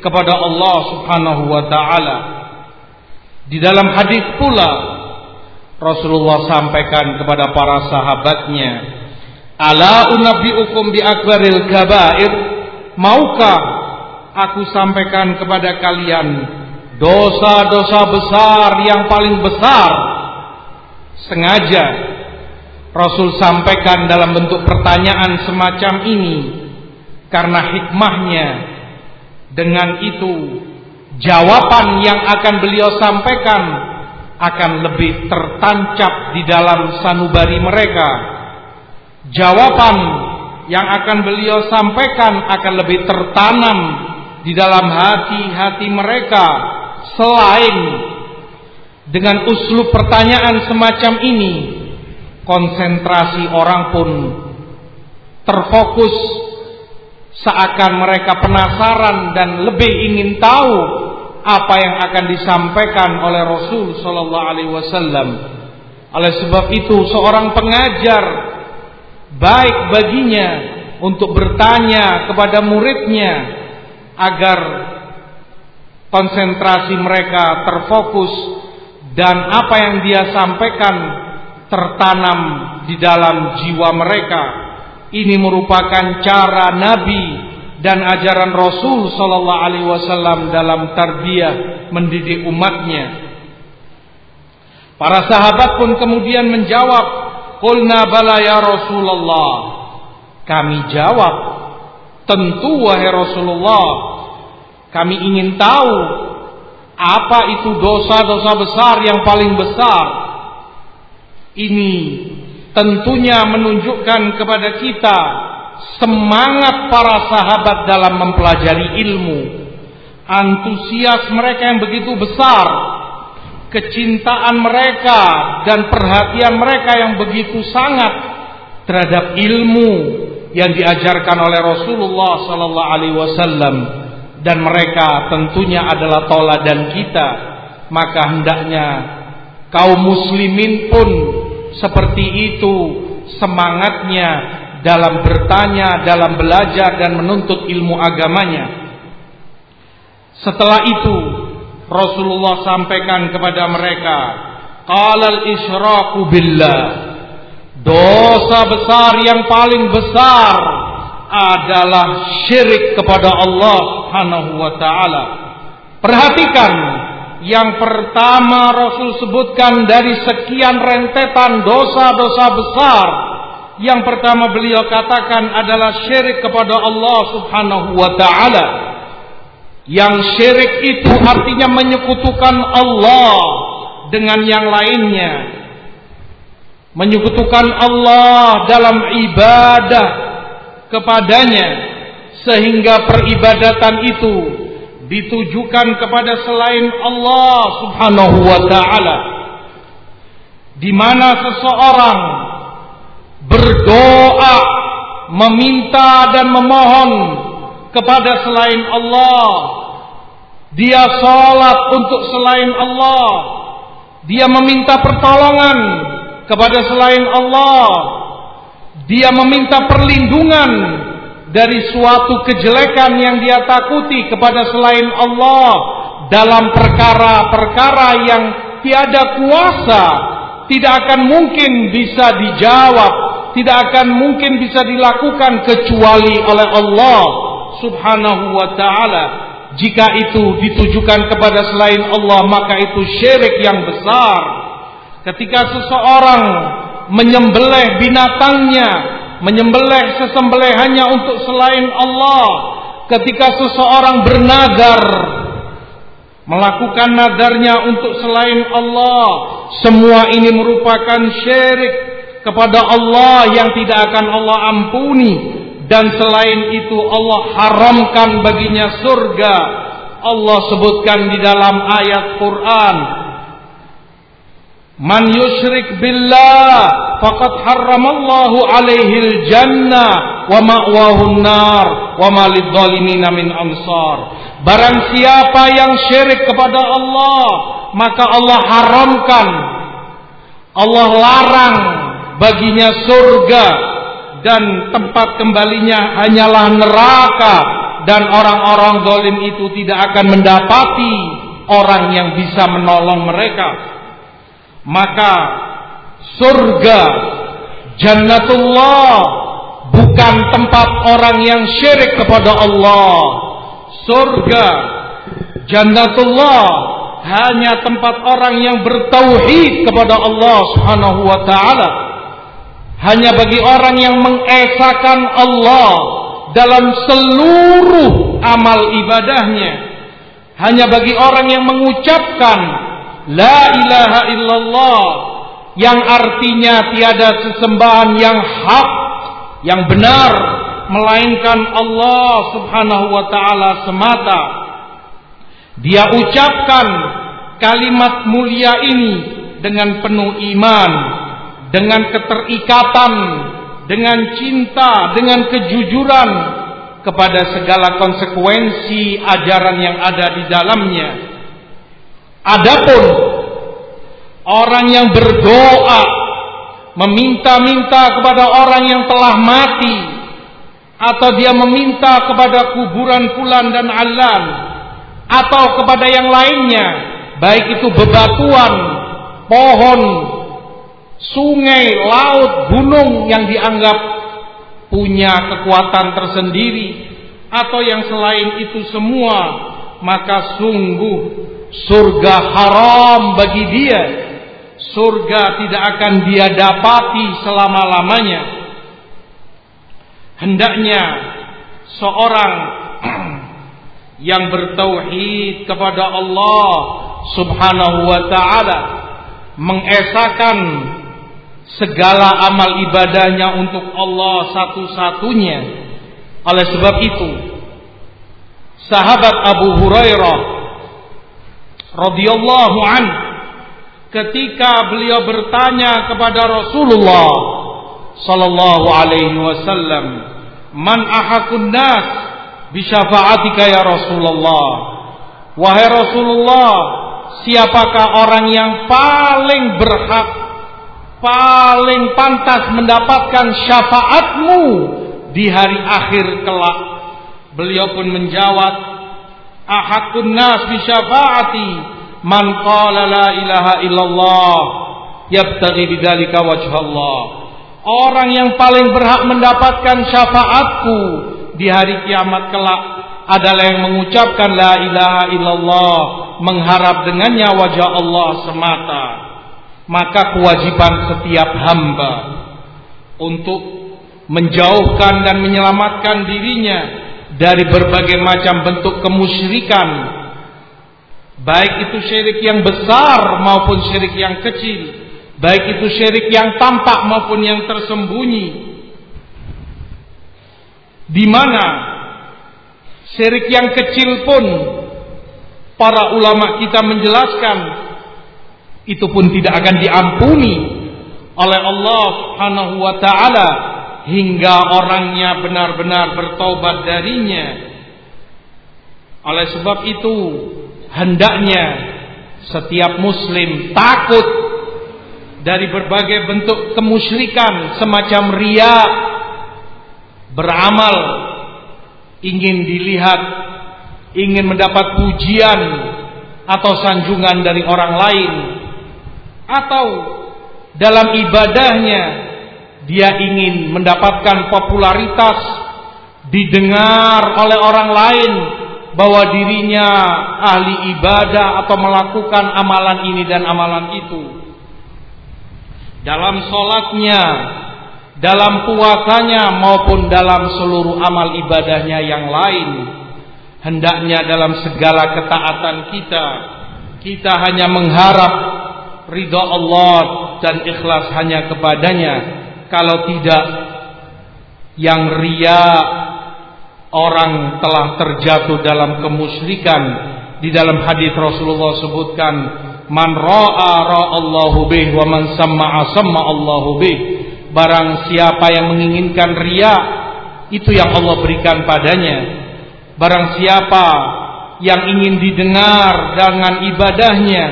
B: kepada Allah Subhanahu wa taala. Di dalam hadis pula Rasulullah sampaikan kepada para sahabatnya Ala unabbiukum bi akbaril kabair? Maukah aku sampaikan kepada kalian Dosa-dosa besar yang paling besar Sengaja Rasul sampaikan dalam bentuk pertanyaan semacam ini Karena hikmahnya Dengan itu Jawaban yang akan beliau sampaikan akan lebih tertancap di dalam sanubari mereka. Jawaban yang akan beliau sampaikan akan lebih tertanam di dalam hati-hati mereka selain dengan uslub pertanyaan semacam ini konsentrasi orang pun terfokus seakan mereka penasaran dan lebih ingin tahu apa yang akan disampaikan oleh Rasul sallallahu alaihi wasallam. Oleh sebab itu seorang pengajar baik baginya untuk bertanya kepada muridnya agar konsentrasi mereka terfokus dan apa yang dia sampaikan tertanam di dalam jiwa mereka. Ini merupakan cara Nabi dan ajaran Rasul sallallahu alaihi wasallam dalam tarbiyah mendidik umatnya. Para sahabat pun kemudian menjawab, "Qulna bala ya Rasulullah." Kami jawab, "Tentu wahai Rasulullah, Kami ingin tahu apa itu dosa-dosa besar yang paling besar. Ini tentunya menunjukkan kepada kita semangat para sahabat dalam mempelajari ilmu. Antusias mereka yang begitu besar, kecintaan mereka dan perhatian mereka yang begitu sangat terhadap ilmu yang diajarkan oleh Rasulullah sallallahu alaihi wasallam dan mereka tentunya adalah toladan kita maka hendaknya kaum muslimin pun seperti itu semangatnya dalam bertanya, dalam belajar dan menuntut ilmu agamanya. Setelah itu Rasulullah sampaikan kepada mereka, qalal isyraku billah. Dosa besar yang paling besar adalah syirik kepada Allah Subhanahu wa taala. Perhatikan yang pertama Rasul sebutkan dari sekian rentetan dosa-dosa besar. Yang pertama beliau katakan adalah syirik kepada Allah Subhanahu wa taala. Yang syirik itu artinya menyekutukan Allah dengan yang lainnya. Menyekutukan Allah dalam ibadah kepadanya sehingga peribadatan itu ditujukan kepada selain Allah Subhanahu wa taala di mana seseorang berdoa meminta dan memohon kepada selain Allah. Dia salat untuk selain Allah. Dia meminta pertolongan kepada selain Allah. Dia meminta perlindungan dari suatu kejelekan yang dia takuti kepada selain Allah dalam perkara-perkara yang tiada kuasa tidak akan mungkin bisa dijawab tidak akan mungkin bisa dilakukan kecuali oleh Allah subhanahu wa ta'ala. Jika itu ditujukan kepada selain Allah maka itu syirik yang besar. Ketika seseorang menyembelih binatangnya, menyembelih sesembelihannya untuk selain Allah. Ketika seseorang bernadar melakukan nadarnya untuk selain Allah, semua ini merupakan syirik kepada Allah yang tidak akan Allah ampuni dan selain itu Allah haramkan baginya surga. Allah sebutkan di dalam ayat Quran Man yushrik billah faqad harramallahu alaihi jannah wa ma'wahu nar wa ma lidzalimina min ansar. Barang siapa yang syirik kepada Allah, maka Allah haramkan Allah larang baginya surga dan tempat kembalinya hanyalah neraka dan orang-orang zalim itu tidak akan mendapati orang yang bisa menolong mereka maka surga jannatullah bukan tempat orang yang syirik kepada Allah. Surga jannatullah hanya tempat orang yang bertauhid kepada Allah Subhanahu wa taala. Hanya bagi orang yang mengesahkan Allah dalam seluruh amal ibadahnya. Hanya bagi orang yang mengucapkan La ilaha illallah yang artinya tiada sesembahan yang hak yang benar melainkan Allah Subhanahu wa taala semata. Dia ucapkan kalimat mulia ini dengan penuh iman, dengan keterikatan, dengan cinta, dengan kejujuran kepada segala konsekuensi ajaran yang ada di dalamnya Adapun orang yang berdoa meminta-minta kepada orang yang telah mati atau dia meminta kepada kuburan fulan dan alan atau kepada yang lainnya baik itu bebatuan, pohon, sungai, laut, gunung yang dianggap punya kekuatan tersendiri atau yang selain itu semua maka sungguh surga haram bagi dia. Surga tidak akan dia dapati selama-lamanya. Hendaknya seorang yang bertauhid kepada Allah Subhanahu wa taala mengesahkan segala amal ibadahnya untuk Allah satu-satunya. Oleh sebab itu sahabat Abu Hurairah radhiyallahu an ketika beliau bertanya kepada Rasulullah sallallahu alaihi wasallam man ahakun nas bi syafa'atika ya Rasulullah? Wahai Rasulullah siapakah orang yang paling berhak paling pantas mendapatkan syafaatmu di hari akhir kelak? Beliau pun menjawab ahakun nas bi syafaati. Man qala la ilaha illallah yabtaghi bidzalika wajhallah. Orang yang paling berhak mendapatkan syafaatku di hari kiamat kelak adalah yang mengucapkan la ilaha illallah mengharap dengannya wajah Allah semata. Maka kewajiban setiap hamba untuk menjauhkan dan menyelamatkan dirinya dari berbagai macam bentuk kemusyrikan baik itu syirik yang besar maupun syirik yang kecil baik itu syirik yang tampak maupun yang tersembunyi. Di mana syirik yang kecil pun para ulama kita menjelaskan itu pun tidak akan diampuni oleh Allah Subhanahu wa taala hingga orangnya benar-benar bertobat darinya. Oleh sebab itu, hendaknya setiap muslim takut dari berbagai bentuk kemusyrikan semacam ria beramal ingin dilihat ingin mendapat pujian atau sanjungan dari orang lain atau dalam ibadahnya dia ingin mendapatkan popularitas didengar oleh orang lain bahwa dirinya ahli ibadah atau melakukan amalan ini dan amalan itu. Dalam sholatnya dalam puasanya maupun dalam seluruh amal ibadahnya yang lain hendaknya dalam segala ketaatan kita kita hanya mengharap ridha Allah dan ikhlas hanya kepadanya kalau tidak yang ria orang telah terjatuh dalam kemusyrikan di dalam hadis Rasulullah sebutkan man ra'a ra'allahu bih wa man sama'a sama Allahu bih. Barang siapa yang menginginkan ria itu yang Allah berikan padanya. Barang siapa yang ingin didengar dengan ibadahnya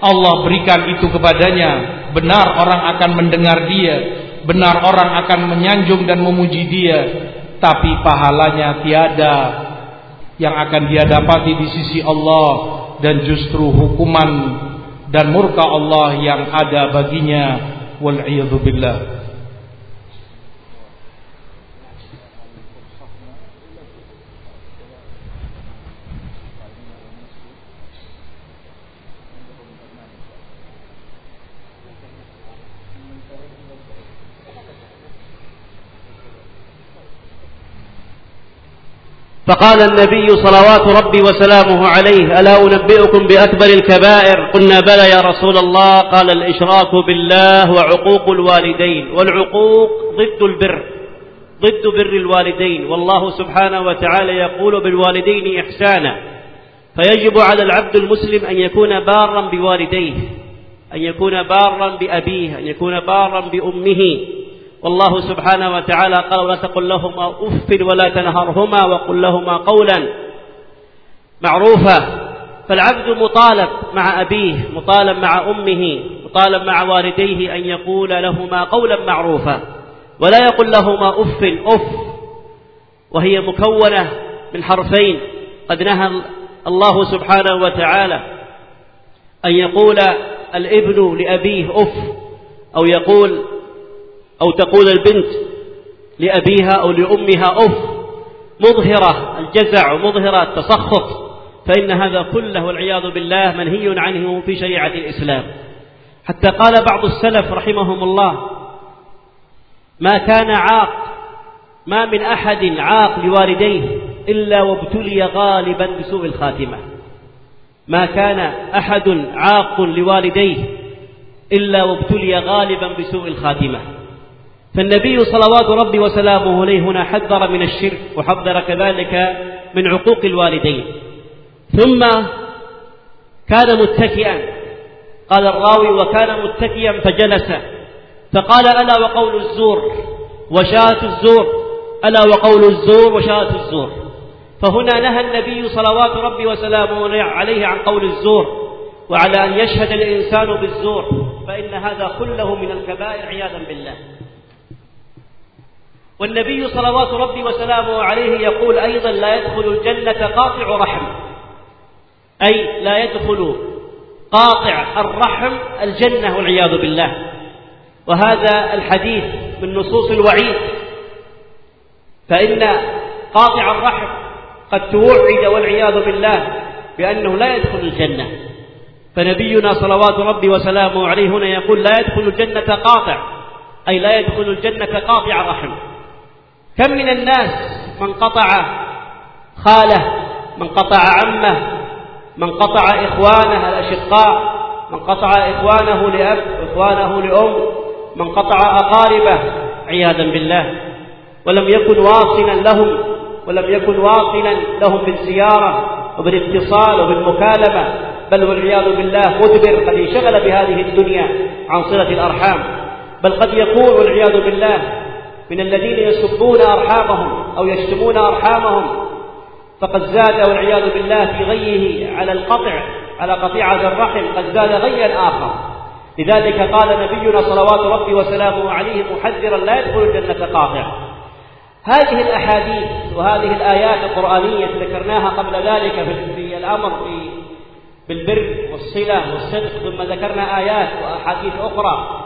B: Allah berikan itu kepadanya. Benar orang akan mendengar dia benar orang akan menyanjung dan memuji dia tapi pahalanya tiada yang akan dia dapati di sisi Allah dan justru hukuman dan murka Allah yang ada baginya. Wal billah
A: فقال النبي صلوات ربي وسلامه عليه ألا أنبئكم بأكبر الكبائر؟ قلنا بلى يا رسول الله. قال الإشراك بالله وعقوق الوالدين. والعقوق ضد البر ضد بر الوالدين. والله سبحانه وتعالى يقول بالوالدين إحسانا. فيجب على العبد المسلم أن يكون بارا بوالديه أن يكون بارا بأبيه أن يكون بارا بأمه. والله سبحانه وتعالى قال ولا تقل لهما أف ولا تنهرهما وقل لهما قولا معروفا فالعبد مطالب مع أبيه مطالب مع أمه مطالب مع والديه أن يقول لهما قولا معروفا. ولا يقول لهما أف أف. وهي مكونة من حرفين. قد نهى الله سبحانه وتعالى أن يقول الابن لأبيه أف أو يقول أو تقول البنت لأبيها أو لأمها أف مظهرة الجزع ومظهرة التسخط فإن هذا كله والعياذ بالله منهي عنه في شريعة الإسلام. حتى قال بعض السلف رحمهم الله ما كان عاق ما من أحد عاق لوالديه إلا وابتلي غالبا بسوء الخاتمة. ما كان أحد عاق لوالديه إلا وابتلي غالبا بسوء الخاتمة. فالنبي صلوات ربي وسلامه عليه هنا حذر من الشرك وحذر كذلك من عقوق الوالدين. ثم كان متكئا. قال الراوي وكان متكئا فجلس. فقال ألا وقول الزور؟ وشاة الزور. ألا وقول الزور وشاة الزور. فهنا نهى النبي صلوات ربي وسلامه عليه عن قول الزور. وعلى أن يشهد الإنسان بالزور. فإن هذا كله من الكبائر عياذا بالله. والنبي صلوات ربي وسلامه عليه يقول أيضا لا يدخل الجنة قاطع رحم. أي لا يدخل قاطع الرحم الجنة والعياذ بالله. وهذا الحديث من نصوص الوعيد. فإن قاطع الرحم قد توعد والعياذ بالله بأنه لا يدخل الجنة. فنبينا صلوات ربي وسلامه عليه هنا يقول لا يدخل الجنة قاطع. أي لا يدخل الجنة قاطع رحم. كم من الناس من قطع خاله من قطع عمه من قطع إخوانه الأشقاء من قطع إخوانه لأب إخوانه لأم من قطع أقاربه عياذا بالله. ولم يكن واصلا لهم ولم يكن واصلا لهم بالزيارة وبالاتصال وبالمكالمة بل والعياذ بالله مدبر قد انشغل بهذه الدنيا عن صلة الأرحام. بل قد يكون والعياذ بالله من الذين يسبون أرحامهم أو يشتمون أرحامهم. فقد زاد والعياذ بالله في غيه على القطع على قطيعة الرحم قد زاد غيا آخر. لذلك قال نبينا صلوات ربي وسلامه عليه محذرا لا يدخل الجنة قاطع. هذه الأحاديث وهذه الآيات القرآنية ذكرناها قبل ذلك في الأمر في بالبر والصلة والصدق ثم ذكرنا آيات وأحاديث أخرى.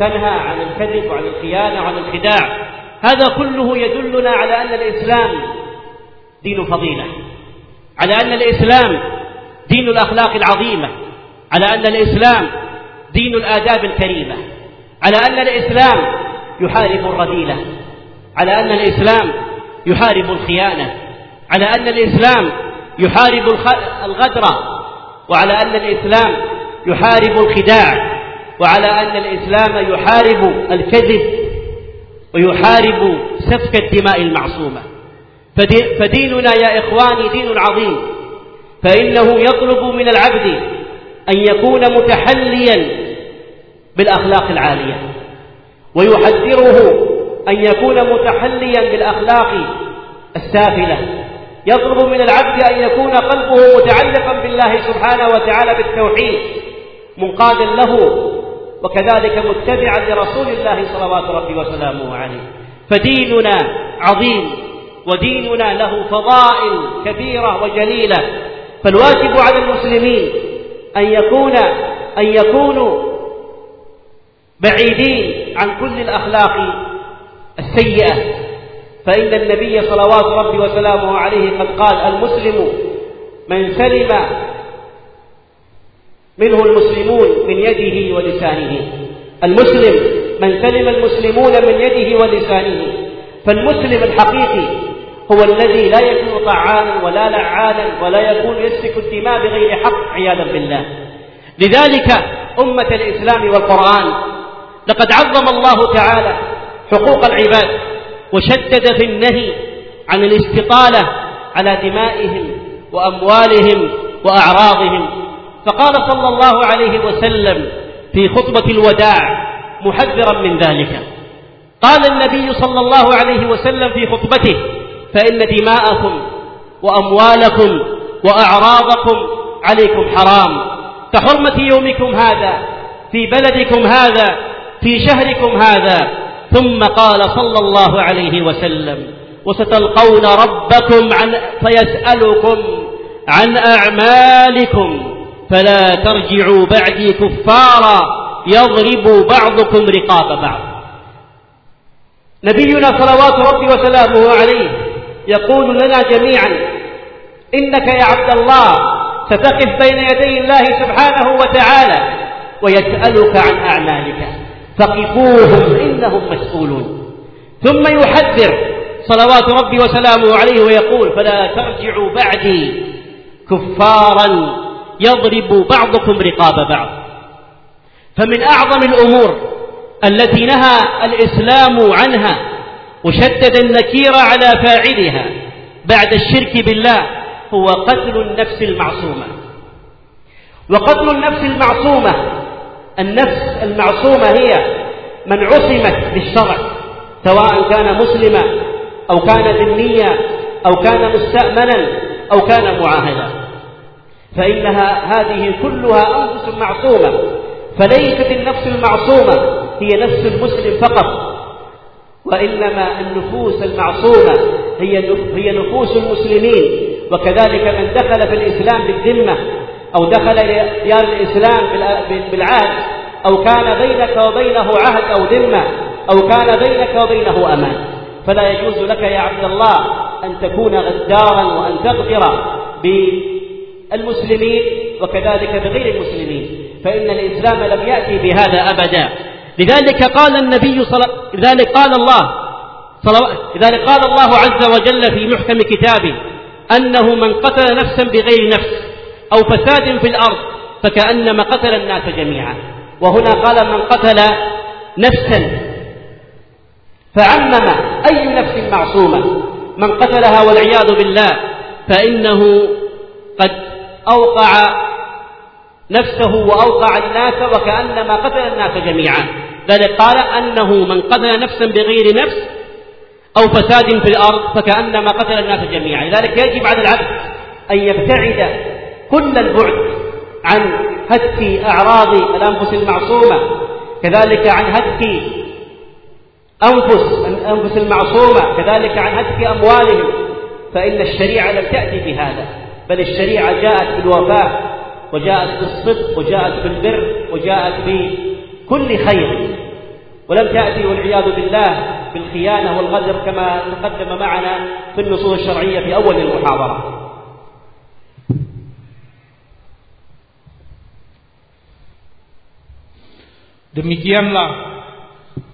A: تنهى عن الكذب وعن الخيانة وعن الخداع. هذا كله يدلنا على أن الإسلام دين فضيلة. على أن الإسلام دين الأخلاق العظيمة. على أن الإسلام دين الآداب الكريمة. على أن الإسلام يحارب الرذيلة. على أن الإسلام يحارب الخيانة. على أن الإسلام يحارب الغدر وعلى أن الإسلام يحارب الخداع. وعلى أن الإسلام يحارب الكذب ويحارب سفك الدماء المعصومة. فديننا يا إخواني دين عظيم. فإنه يطلب من العبد أن يكون متحليا بالأخلاق العالية. ويحذره أن يكون متحليا بالأخلاق السافلة. يطلب من العبد أن يكون قلبه متعلقا بالله سبحانه وتعالى بالتوحيد منقادا له وكذلك متبعا لرسول الله صلوات ربي وسلامه عليه. فديننا عظيم وديننا له فضائل كبيرة وجليلة. فالواجب على المسلمين أن يكون أن يكونوا بعيدين عن كل الأخلاق السيئة. فإن النبي صلوات ربي وسلامه عليه قد قال المسلم من سلم منه المسلمون من يده ولسانه. المسلم من سلم المسلمون من يده ولسانه. فالمسلم الحقيقي هو الذي لا يكون طعانا ولا لعانا ولا يكون يسفك الدماء بغير حق عياذا بالله. لذلك أمة الإسلام والقرآن لقد عظم الله تعالى حقوق العباد وشدد في النهي عن الاستطالة على دمائهم وأموالهم وأعراضهم. فقال صلى الله عليه وسلم في خطبة الوداع محذرا من ذلك. قال النبي صلى الله عليه وسلم في خطبته فإن دماءكم وأموالكم وأعراضكم عليكم حرام كحرمة يومكم هذا في بلدكم هذا في شهركم هذا. ثم قال صلى الله عليه وسلم وستلقون ربكم عن فيسألكم عن أعمالكم. فلا ترجعوا بعدي كفارا يضرب بعضكم رقاب بعض. نبينا صلوات ربي وسلامه عليه يقول لنا جميعا إنك يا عبد الله ستقف بين يدي الله سبحانه وتعالى ويسألك عن أعمالك. فقفوهم إنهم مسؤولون. ثم يحذر صلوات ربي وسلامه عليه ويقول فلا ترجعوا بعدي كفارا. يضرب بعضكم رقاب بعض. فمن أعظم الأمور التي نهى الإسلام عنها وشدد النكير على فاعلها بعد الشرك بالله هو قتل النفس المعصومة. وقتل النفس المعصومة النفس المعصومة هي من عصمت بالشرع سواء كان مسلما أو كان ذميا أو كان مستأمنا أو كان معاهدا. فإنها هذه كلها أنفس معصومة. فليست النفس المعصومة هي نفس المسلم فقط وإنما النفوس المعصومة هي هي نفوس المسلمين. وكذلك من دخل في الإسلام بالذمة أو دخل ديار الإسلام بالعهد أو كان بينك وبينه عهد أو ذمة أو كان بينك وبينه أمان. فلا يجوز لك يا عبد الله أن تكون غدارا وأن تغدر بالمسلمين وكذلك بغير المسلمين فإن الإسلام لم يأتي بهذا أبدا. لذلك قال النبي صلى لذلك قال الله صلى لذلك قال الله عز وجل في محكم كتابه أنه من قتل نفسا بغير نفس أو فساد في الأرض فكأنما قتل الناس جميعا. وهنا قال من قتل نفسا فعمم أي نفس معصومة. من قتلها والعياذ بالله فإنه قد أوقع نفسه وأوقع الناس وكأنما قتل الناس جميعا. ذلك قال أنه من قتل نفسا بغير نفس أو فساد في الأرض فكأنما قتل الناس جميعا. لذلك يجب على العبد أن يبتعد كل البعد عن هتك أعراض الأنفس المعصومة. كذلك عن هتك أنفس الأنفس المعصومة. كذلك عن هتك أموالهم. فإن الشريعة لم تأتي بهذا. بل الشريعة جاءت بالوفاء وجاءت بالصدق وجاءت بالبر وجاءت بكل خير. ولم تأتي والعياذ بالله بالخيانة والغدر كما تقدم معنا في النصوص الشرعية في أول المحاضرة.
B: Demikianlah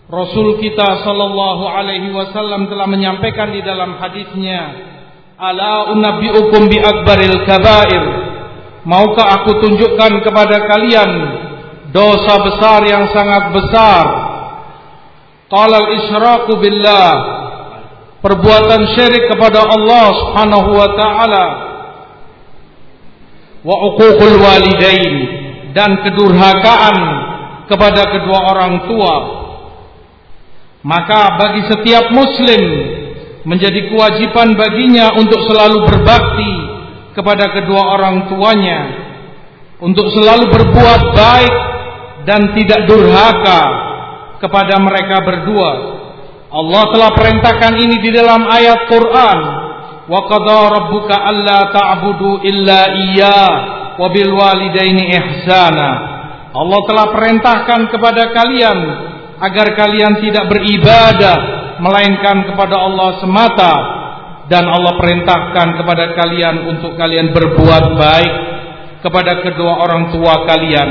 B: Rasul kita sallallahu alaihi wasallam telah menyampaikan di dalam hadisnya Ala unabbiukum bi akbaril kabair. Maukah aku tunjukkan kepada kalian dosa besar yang sangat besar? Qala al-isyraku billah. Perbuatan syirik kepada Allah Subhanahu wa taala. Wa uququl walidain. Dan kedurhakaan kepada kedua orang tua. Maka bagi setiap muslim menjadi kewajiban baginya untuk selalu berbakti kepada kedua orang tuanya untuk selalu berbuat baik dan tidak durhaka kepada mereka berdua. Allah telah perintahkan ini di dalam ayat Quran. Wa qadha rabbuka alla ta'budu illa iyyah wa bil walidaini ihsana. Allah telah perintahkan kepada kalian agar kalian tidak beribadah melainkan kepada Allah semata. Dan Allah perintahkan kepada kalian untuk kalian berbuat baik kepada kedua orang tua kalian.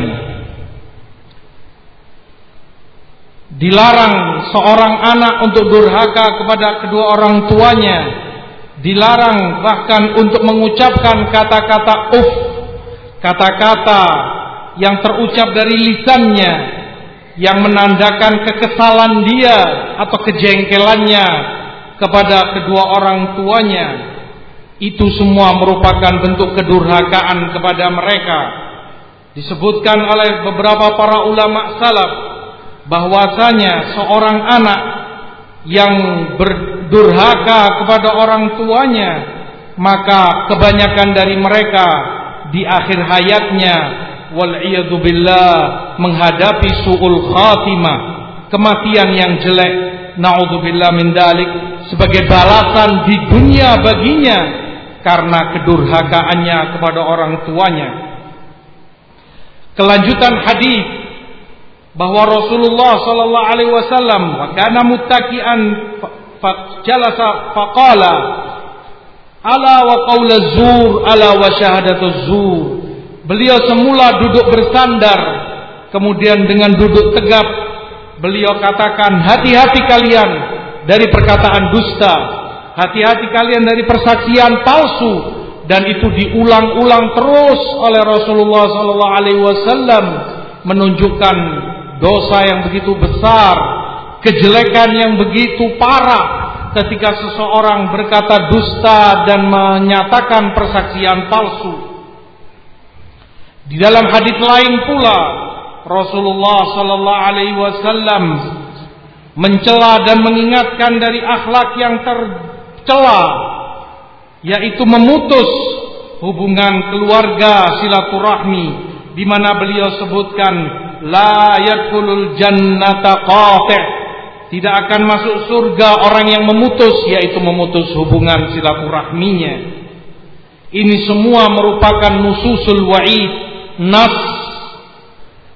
B: Dilarang seorang anak untuk durhaka kepada kedua orang tuanya. Dilarang bahkan untuk mengucapkan kata-kata uf kata-kata yang terucap dari lisannya yang menandakan kekesalan dia atau kejengkelannya kepada kedua orang tuanya. Itu semua merupakan bentuk kedurhakaan kepada mereka. Disebutkan oleh beberapa para ulama salaf bahwasanya seorang anak yang berdurhaka kepada orang tuanya maka kebanyakan dari mereka di akhir hayatnya wal billah. Menghadapi suul khatimah. Kematian yang jelek. Naudzubillah min dalik. Sebagai balasan di dunia baginya. Karena kedurhakaannya kepada orang tuanya. Kelanjutan hadis. Bahwa Rasulullah sallallahu alaihi wasallam kana muttaqian jalasa faqala ala wa qaula zur ala wa syahadatu zur Beliau semula duduk bersandar, kemudian dengan duduk tegap, beliau katakan, hati-hati kalian dari perkataan dusta hati-hati kalian dari persaksian palsu dan itu diulang-ulang terus oleh Rasulullah sallallahu alaihi wasallam menunjukkan dosa yang begitu besar, kejelekan yang begitu parah ketika seseorang berkata dusta dan menyatakan persaksian palsu. Di dalam hadis lain pula Rasulullah sallallahu alaihi wasallam mencela dan mengingatkan dari akhlak yang tercela yaitu memutus hubungan keluarga silaturahmi di mana beliau sebutkan la yadkhulul jannata qati' tidak akan masuk surga orang yang memutus yaitu memutus hubungan silaturahminya. Ini semua merupakan nususul wa'id nas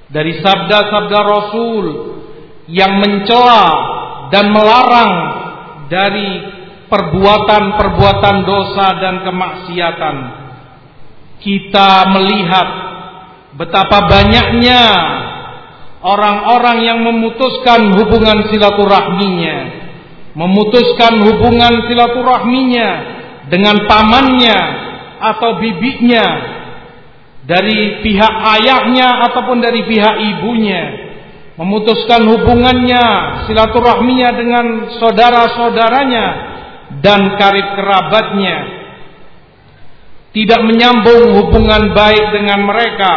B: dari sabda-sabda Rasul yang mencela dan melarang dari perbuatan-perbuatan dosa dan kemaksiatan. Kita melihat betapa banyaknya orang-orang yang memutuskan hubungan silaturahminya, memutuskan hubungan silaturahminya dengan pamannya atau bibinya dari pihak ayahnya ataupun dari pihak ibunya. Memutuskan hubungannya silaturahminya dengan saudara-saudaranya dan karib kerabatnya. Tidak menyambung hubungan baik dengan mereka.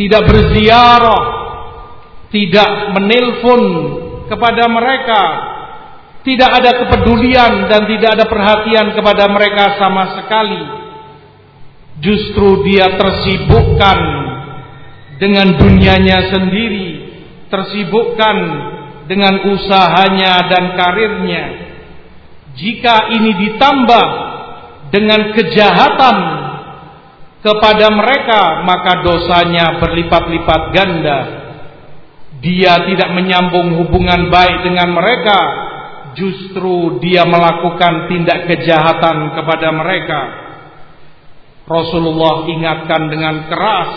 B: Tidak berziarah. Tidak menelpon kepada mereka. Tidak ada kepedulian dan tidak ada perhatian kepada mereka sama sekali justru dia tersibukkan dengan dunianya sendiri tersibukkan dengan usahanya dan karirnya jika ini ditambah dengan kejahatan kepada mereka, maka dosanya berlipat-lipat ganda. Dia tidak menyambung hubungan baik dengan mereka, justru dia melakukan tindak kejahatan kepada mereka. Rasulullah ingatkan dengan keras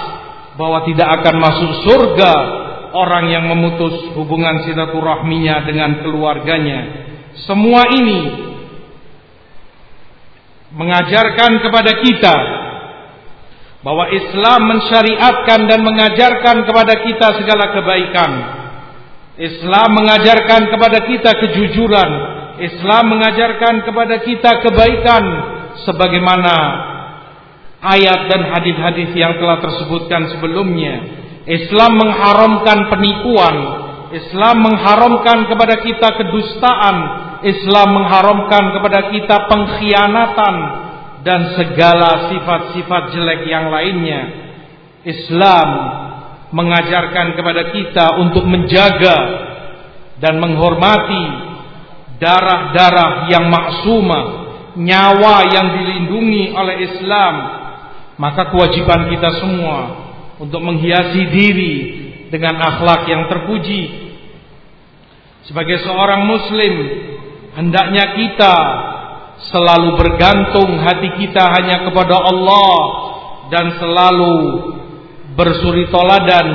B: bahwa tidak akan masuk surga orang yang memutus hubungan silaturahminya dengan keluarganya. Semua ini mengajarkan kepada kita bahwa Islam mensyariatkan dan mengajarkan kepada kita segala kebaikan. Islam mengajarkan kepada kita kejujuran. Islam mengajarkan kepada kita kebaikan sebagaimana ayat dan hadis-hadis yang telah tersebutkan sebelumnya. Islam mengharamkan penipuan. Islam mengharamkan kepada kita kedustaan. Islam mengharamkan kepada kita pengkhianatan dan segala sifat-sifat jelek yang lainnya. Islam mengajarkan kepada kita untuk menjaga dan menghormati darah-darah yang maksumah, nyawa yang dilindungi oleh Islam. Maka kewajiban kita semua untuk menghiasi diri dengan akhlak yang terpuji. Sebagai seorang muslim hendaknya kita selalu bergantung hati kita hanya kepada Allah dan selalu bersuri toladan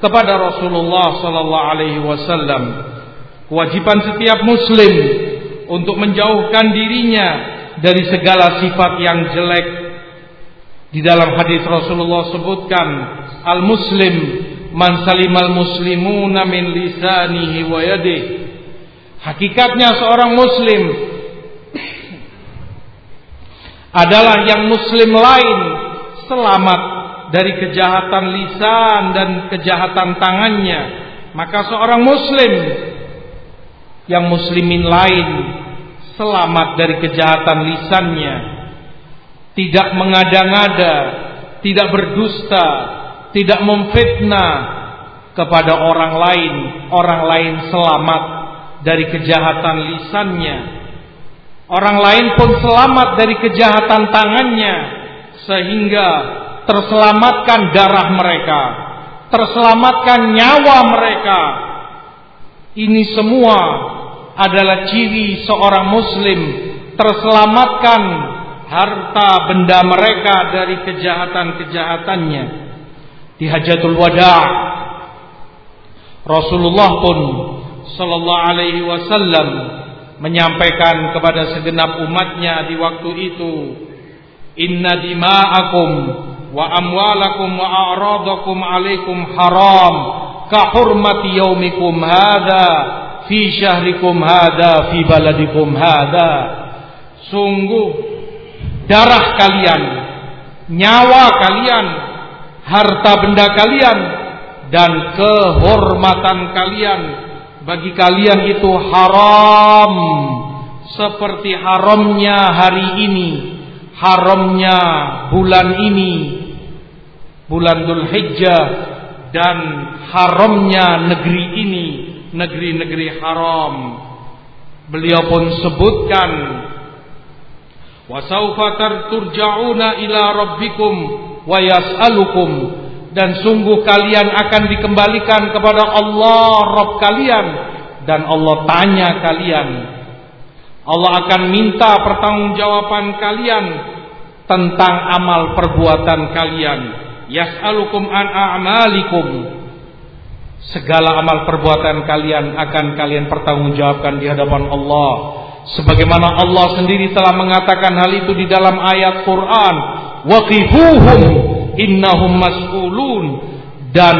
B: kepada Rasulullah sallallahu alaihi wasallam. Kewajiban setiap muslim untuk menjauhkan dirinya dari segala sifat yang jelek. Di dalam hadis Rasulullah sebutkan al-muslim man salimal muslimuna min lisanihi wa Hakikatnya seorang muslim adalah yang muslim lain selamat dari kejahatan lisan dan kejahatan tangannya. Maka seorang muslim yang muslimin lain selamat dari kejahatan lisannya. Tidak mengada-ngada, tidak berdusta, tidak memfitnah kepada orang lain, orang lain selamat dari kejahatan lisannya. Orang lain pun selamat dari kejahatan tangannya sehingga terselamatkan darah mereka, terselamatkan nyawa mereka. Ini semua adalah ciri seorang muslim terselamatkan harta benda mereka dari kejahatan-kejahatannya. Di Hajatul Wada' Rasulullah pun sallallahu alaihi wasallam menyampaikan kepada segenap umatnya di waktu itu inna dima'akum wa amwalakum wa a'radakum alaikum haram ka hurmati yaumikum hadha fi syahrikum hadha fi baladikum hadha sungguh darah kalian nyawa kalian harta benda kalian dan kehormatan kalian. Bagi kalian itu haram seperti haramnya hari ini haramnya bulan ini bulan Dhul Hijjah dan haramnya negeri ini negeri-negeri haram. Beliau pun sebutkan wasaufa turja'una ila rabbikum wa yas'alukum. Dan sungguh kalian akan dikembalikan kepada Allah Rabb kalian. Dan Allah tanya kalian. Allah akan minta pertanggungjawaban kalian tentang amal perbuatan kalian. Yas'alukum an a'malikum. Segala amal perbuatan kalian akan kalian pertanggungjawabkan di hadapan Allah sebagaimana Allah sendiri telah mengatakan hal itu di dalam ayat Quran waqifuhum innahum mas'ulun dan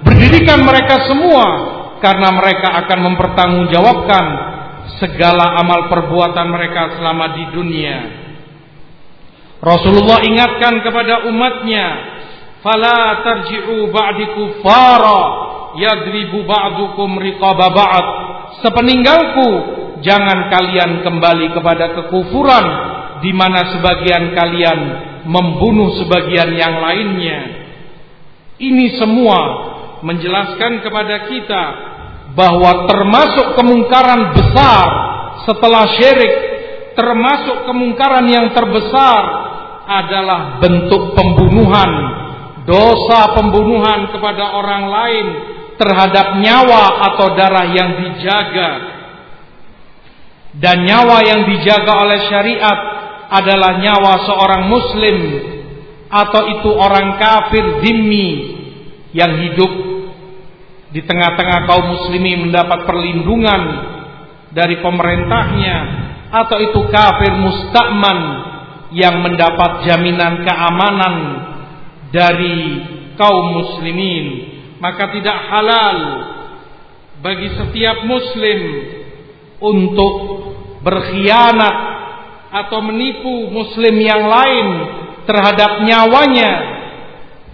B: berdirikan mereka semua karena mereka akan mempertanggungjawabkan segala amal perbuatan mereka selama di dunia. Rasulullah ingatkan kepada umatnya, "Fala tarji'u ba'di kuffara yadribu ba'dukum riqaba ba'd." Sepeninggalku, jangan kalian kembali kepada kekufuran di mana sebagian kalian membunuh sebagian yang lainnya. Ini semua menjelaskan kepada kita bahwa termasuk kemungkaran besar setelah syirik, termasuk kemungkaran yang terbesar adalah bentuk pembunuhan, dosa pembunuhan kepada orang lain terhadap nyawa atau darah yang dijaga. Dan nyawa yang dijaga oleh syariat adalah nyawa seorang muslim atau itu orang kafir zimmi yang hidup di tengah-tengah kaum muslimin mendapat perlindungan dari pemerintahnya atau itu kafir mustakman yang mendapat jaminan keamanan dari kaum muslimin. Maka tidak halal bagi setiap muslim untuk berkhianat atau menipu muslim yang lain terhadap nyawanya,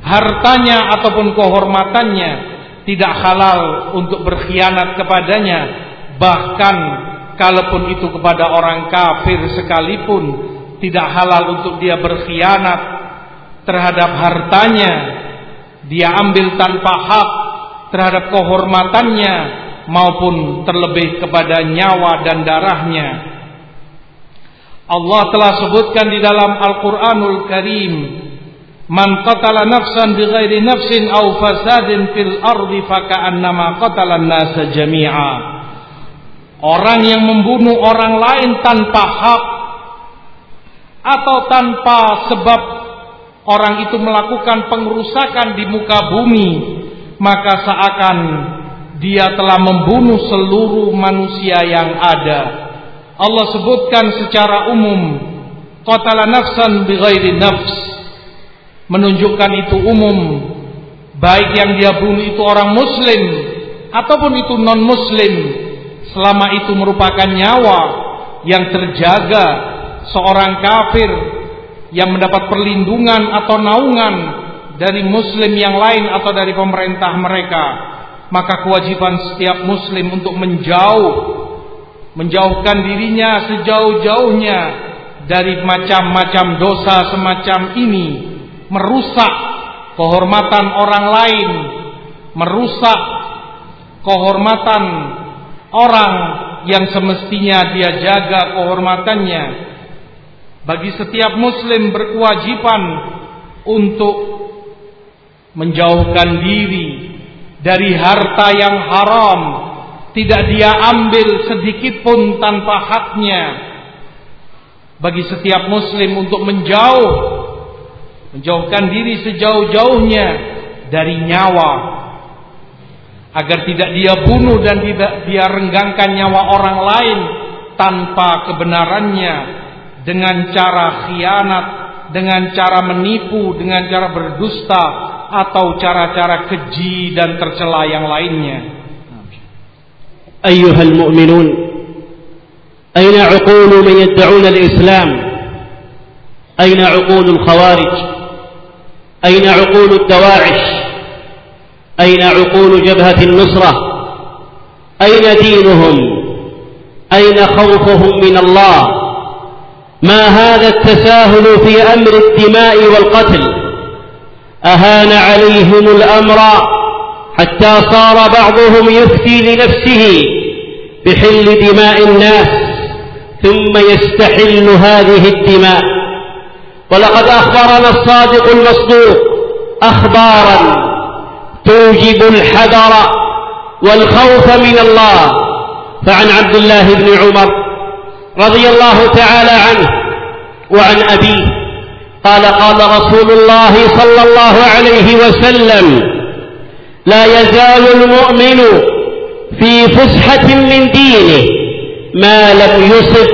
B: hartanya ataupun kehormatannya tidak halal untuk berkhianat kepadanya. Bahkan kalaupun itu kepada orang kafir sekalipun tidak halal untuk dia berkhianat terhadap hartanya. Dia ambil tanpa hak terhadap kehormatannya maupun terlebih kepada nyawa dan darahnya. Allah telah sebutkan di dalam Al-Qur'anul Karim Man qatala nafsan bighairi nafsin aw fasadin fil ardi faka'annama qatala an-nasa jami'a. Orang yang membunuh orang lain tanpa hak atau tanpa sebab orang itu melakukan pengerusakan di muka bumi maka seakan dia telah membunuh seluruh manusia yang ada. Allah sebutkan secara umum qatala nafsan bighairi nafs. Menunjukkan itu umum. Baik yang dia bunuh itu orang muslim ataupun itu non muslim selama itu merupakan nyawa yang terjaga seorang kafir yang mendapat perlindungan atau naungan dari muslim yang lain atau dari pemerintah mereka maka kewajiban setiap muslim untuk menjauh menjauhkan dirinya sejauh-jauhnya dari macam-macam dosa semacam ini merusak kehormatan orang lain merusak kehormatan orang yang semestinya dia jaga kehormatannya. Bagi setiap muslim berkewajiban untuk menjauhkan diri dari harta yang haram. Tidak dia ambil sedikit pun tanpa haknya. Bagi setiap muslim untuk menjauh menjauhkan diri sejauh-jauhnya dari nyawa. Agar tidak dia bunuh dan tidak dia renggangkan nyawa orang lain tanpa kebenarannya. Dengan cara khianat, dengan cara menipu, dengan cara berdusta atau cara-cara keji dan tercela yang lainnya.
A: Ayuhal mu'minun, أيها المؤمنون أين عقول من يدعون الإسلام؟ أين عقول الخوارج؟ أين عقول الدواعش؟ أين عقول جبهة النصرة؟ أين دينهم؟ أين خوفهم من الله؟ ما هذا التساهل في أمر الدماء والقتل؟ أهان عليهم الأمر حتى صار بعضهم يفتي لنفسه بحل دماء الناس ثم يستحل هذه الدماء. ولقد أخبرنا الصادق المصدوق أخبارا توجب الحذر والخوف من الله. فعن عبد الله بن عمر رضي الله تعالى عنه وعن أبيه قال قال رسول الله صلى الله عليه وسلم لا يزال المؤمن في فسحة من دينه ما لم يصب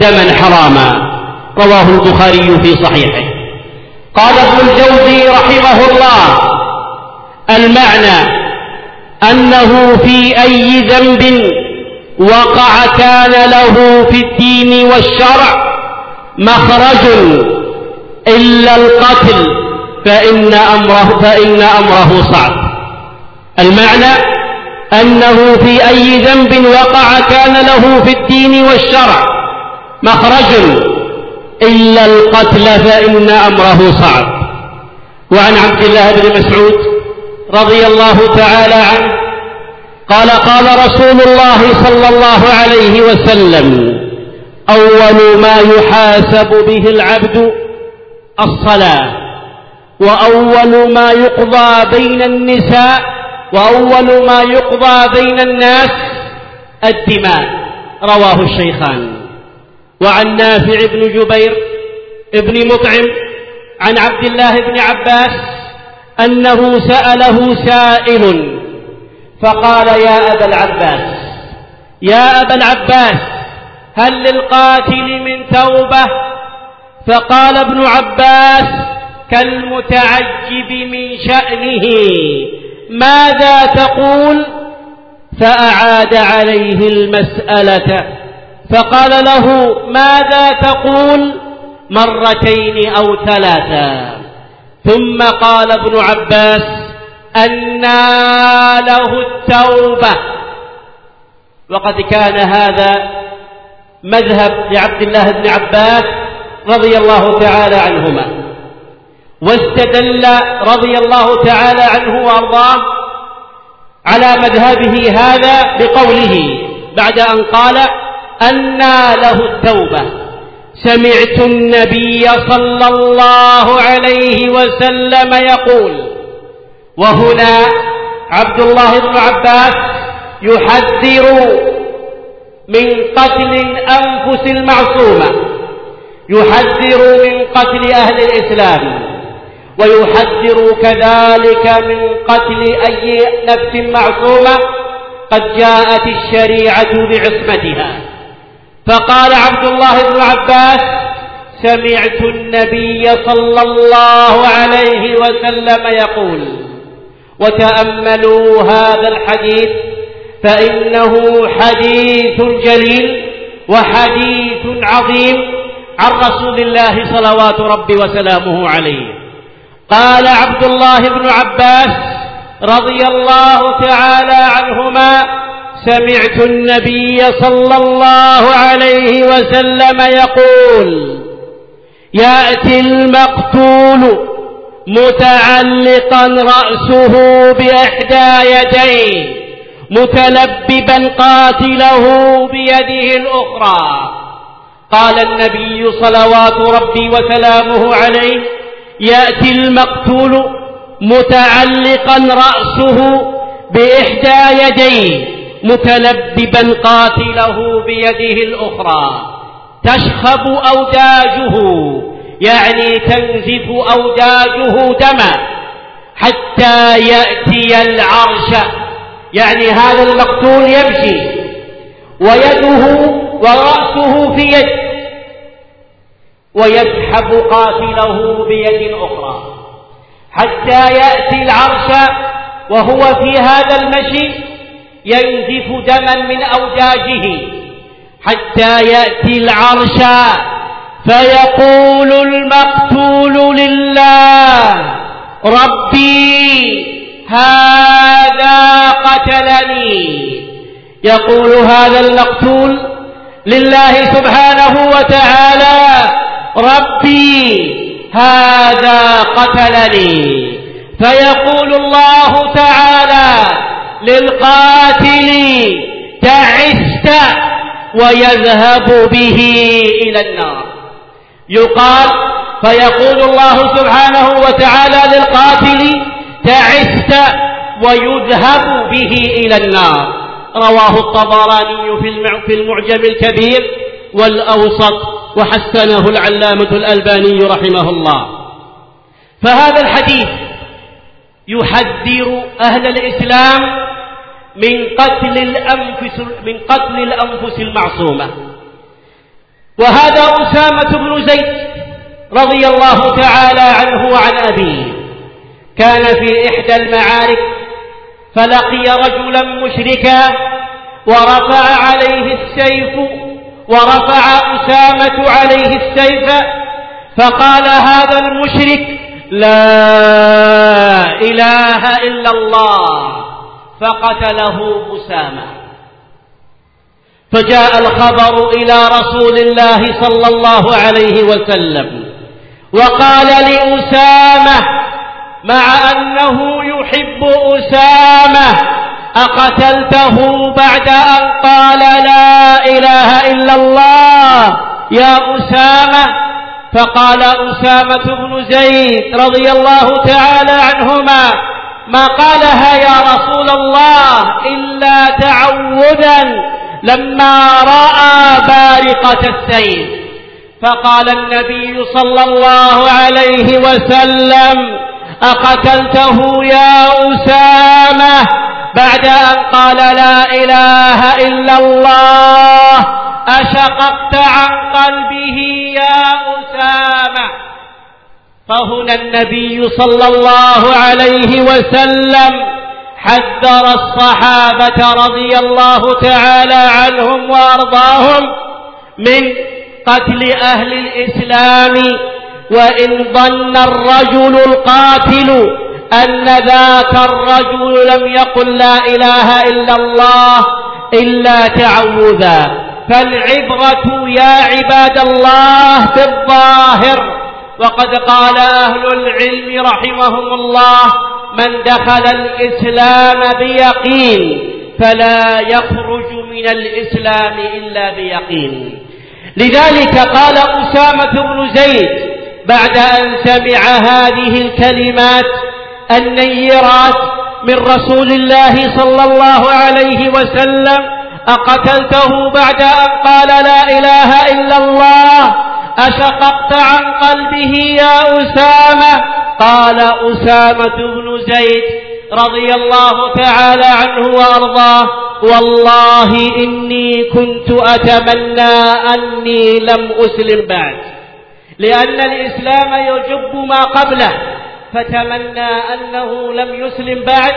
A: دما حراما. رواه البخاري في صحيحه. قال ابن الجوزي رحمه الله المعنى أنه في أي ذنب وقع كان له في الدين والشرع مخرج إلا القتل فإن أمره, فإن أمره صعب. المعنى أنه في أي ذنب وقع كان له في الدين والشرع. مخرج إلا القتل فإن أمره صعب. وعن عبد الله بن مسعود رضي الله تعالى عنه قال قال رسول الله صلى الله عليه وسلم أول ما يحاسب به العبد الصلاة. وأول ما يقضى بين النساء وأول ما يقضى بين الناس الدماء. رواه الشيخان. وعن نافع بن جبير بن مطعم عن عبد الله بن عباس أنه سأله سائل فقال يا أبا العباس يا أبا العباس هل للقاتل من توبة فقال ابن عباس كالمتعجب من شأنه ماذا تقول؟ فأعاد عليه المسألة. فقال له ماذا تقول؟ مرتين أو ثلاثا ثم قال ابن عباس أنى له التوبة. وقد كان هذا مذهب لعبد الله بن عباس رضي الله تعالى عنهما. واستدل رضي الله تعالى عنه وأرضاه على مذهبه هذا بقوله بعد أن قال أنى له التوبة. سمعت النبي صلى الله عليه وسلم يقول وهنا عبد الله بن عباس يحذر من قتل الأنفس المعصومة. يحذر من قتل أهل الإسلام ويحذر كذلك من قتل أي نفس معصومة قد جاءت الشريعة بعصمتها. فقال عبد الله بن عباس سمعت النبي صلى الله عليه وسلم يقول وتأملوا هذا الحديث فإنه حديث جليل وحديث عظيم عن رسول الله صلوات ربي وسلامه عليه. قال عبد الله بن عباس رضي الله تعالى عنهما سمعت النبي صلى الله عليه وسلم يقول يأتي المقتول متعلقا رأسه بإحدى يديه متلببا قاتله بيده الأخرى. قال النبي صلوات ربي وسلامه عليه يأتي المقتول متعلقا رأسه بإحدى يديه متلببا قاتله بيده الأخرى. تشخب أوداجه يعني تنزف أوداجه دما حتى يأتي العرش. يعني هذا المقتول يمشي ويده ورأسه في يد ويسحب قاتله بيد أخرى حتى يأتي العرش وهو في هذا المشي ينزف دما من أوجاجه حتى يأتي العرش فيقول المقتول لله ربي هذا قتلني. يقول هذا المقتول لله سبحانه وتعالى. ربي هذا قتلني. فيقول الله تعالى للقاتل تعست ويذهب به إلى النار. يقال فيقول الله سبحانه وتعالى للقاتل تعست ويذهب به إلى النار. رواه الطبراني في المعجم الكبير والأوسط وحسنه العلامة الألباني رحمه الله. فهذا الحديث يحذر أهل الإسلام من قتل الأنفس من قتل الأنفس المعصومة. وهذا أسامة بن زيد رضي الله تعالى عنه وعن أبيه. كان في إحدى المعارك فلقي رجلا مشركا ورفع عليه السيف ورفع أسامة عليه السيف فقال هذا المشرك لا إله إلا الله فقتله أسامة. فجاء الخبر إلى رسول الله صلى الله عليه وسلم وقال لأسامة مع أنه يحب أسامة. أقتلته بعد أن قال لا إله إلا الله. يا أسامة. فقال أسامة بن زيد رضي الله تعالى عنهما. ما قالها يا رسول الله إلا تعوذا لما رأى بارقة السيف. فقال النبي صلى الله عليه وسلم أقتلته يا أسامة بعد أن قال لا إله إلا الله. أشققت عن قلبه يا أسامة. فهنا النبي صلى الله عليه وسلم حذر الصحابة رضي الله تعالى عنهم وأرضاهم من قتل أهل الإسلام وإن ظن الرجل القاتل أن ذاك الرجل لم يقل لا إله إلا الله إلا تعوذا. فالعبرة يا عباد الله بالظاهر وقد قال أهل العلم رحمهم الله من دخل الإسلام بيقين فلا يخرج من الإسلام إلا بيقين. لذلك قال أسامة بن زيد بعد أن سمع هذه الكلمات النيرات من رسول الله صلى الله عليه وسلم أقتلته بعد أن قال لا إله إلا الله أشققت عن قلبه يا أسامة. قال أسامة بن زيد رضي الله تعالى عنه وأرضاه والله إني كنت أتمنى أني لم أسلم بعد. لأن الإسلام يجب ما قبله فتمنى أنه لم يسلم بعد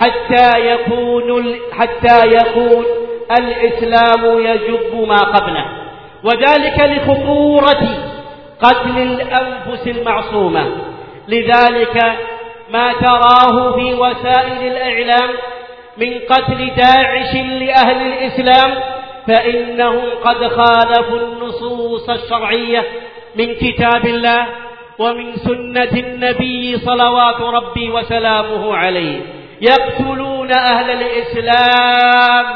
A: حتى يكون حتى يكون الإسلام يجب ما قبله. وذلك لخطورة قتل الأنفس المعصومة. لذلك ما تراه في وسائل الإعلام من قتل داعش لأهل الإسلام فإنهم قد خالفوا النصوص الشرعية من كتاب الله ومن سنة النبي صلوات ربي وسلامه عليه. يقتلون أهل الإسلام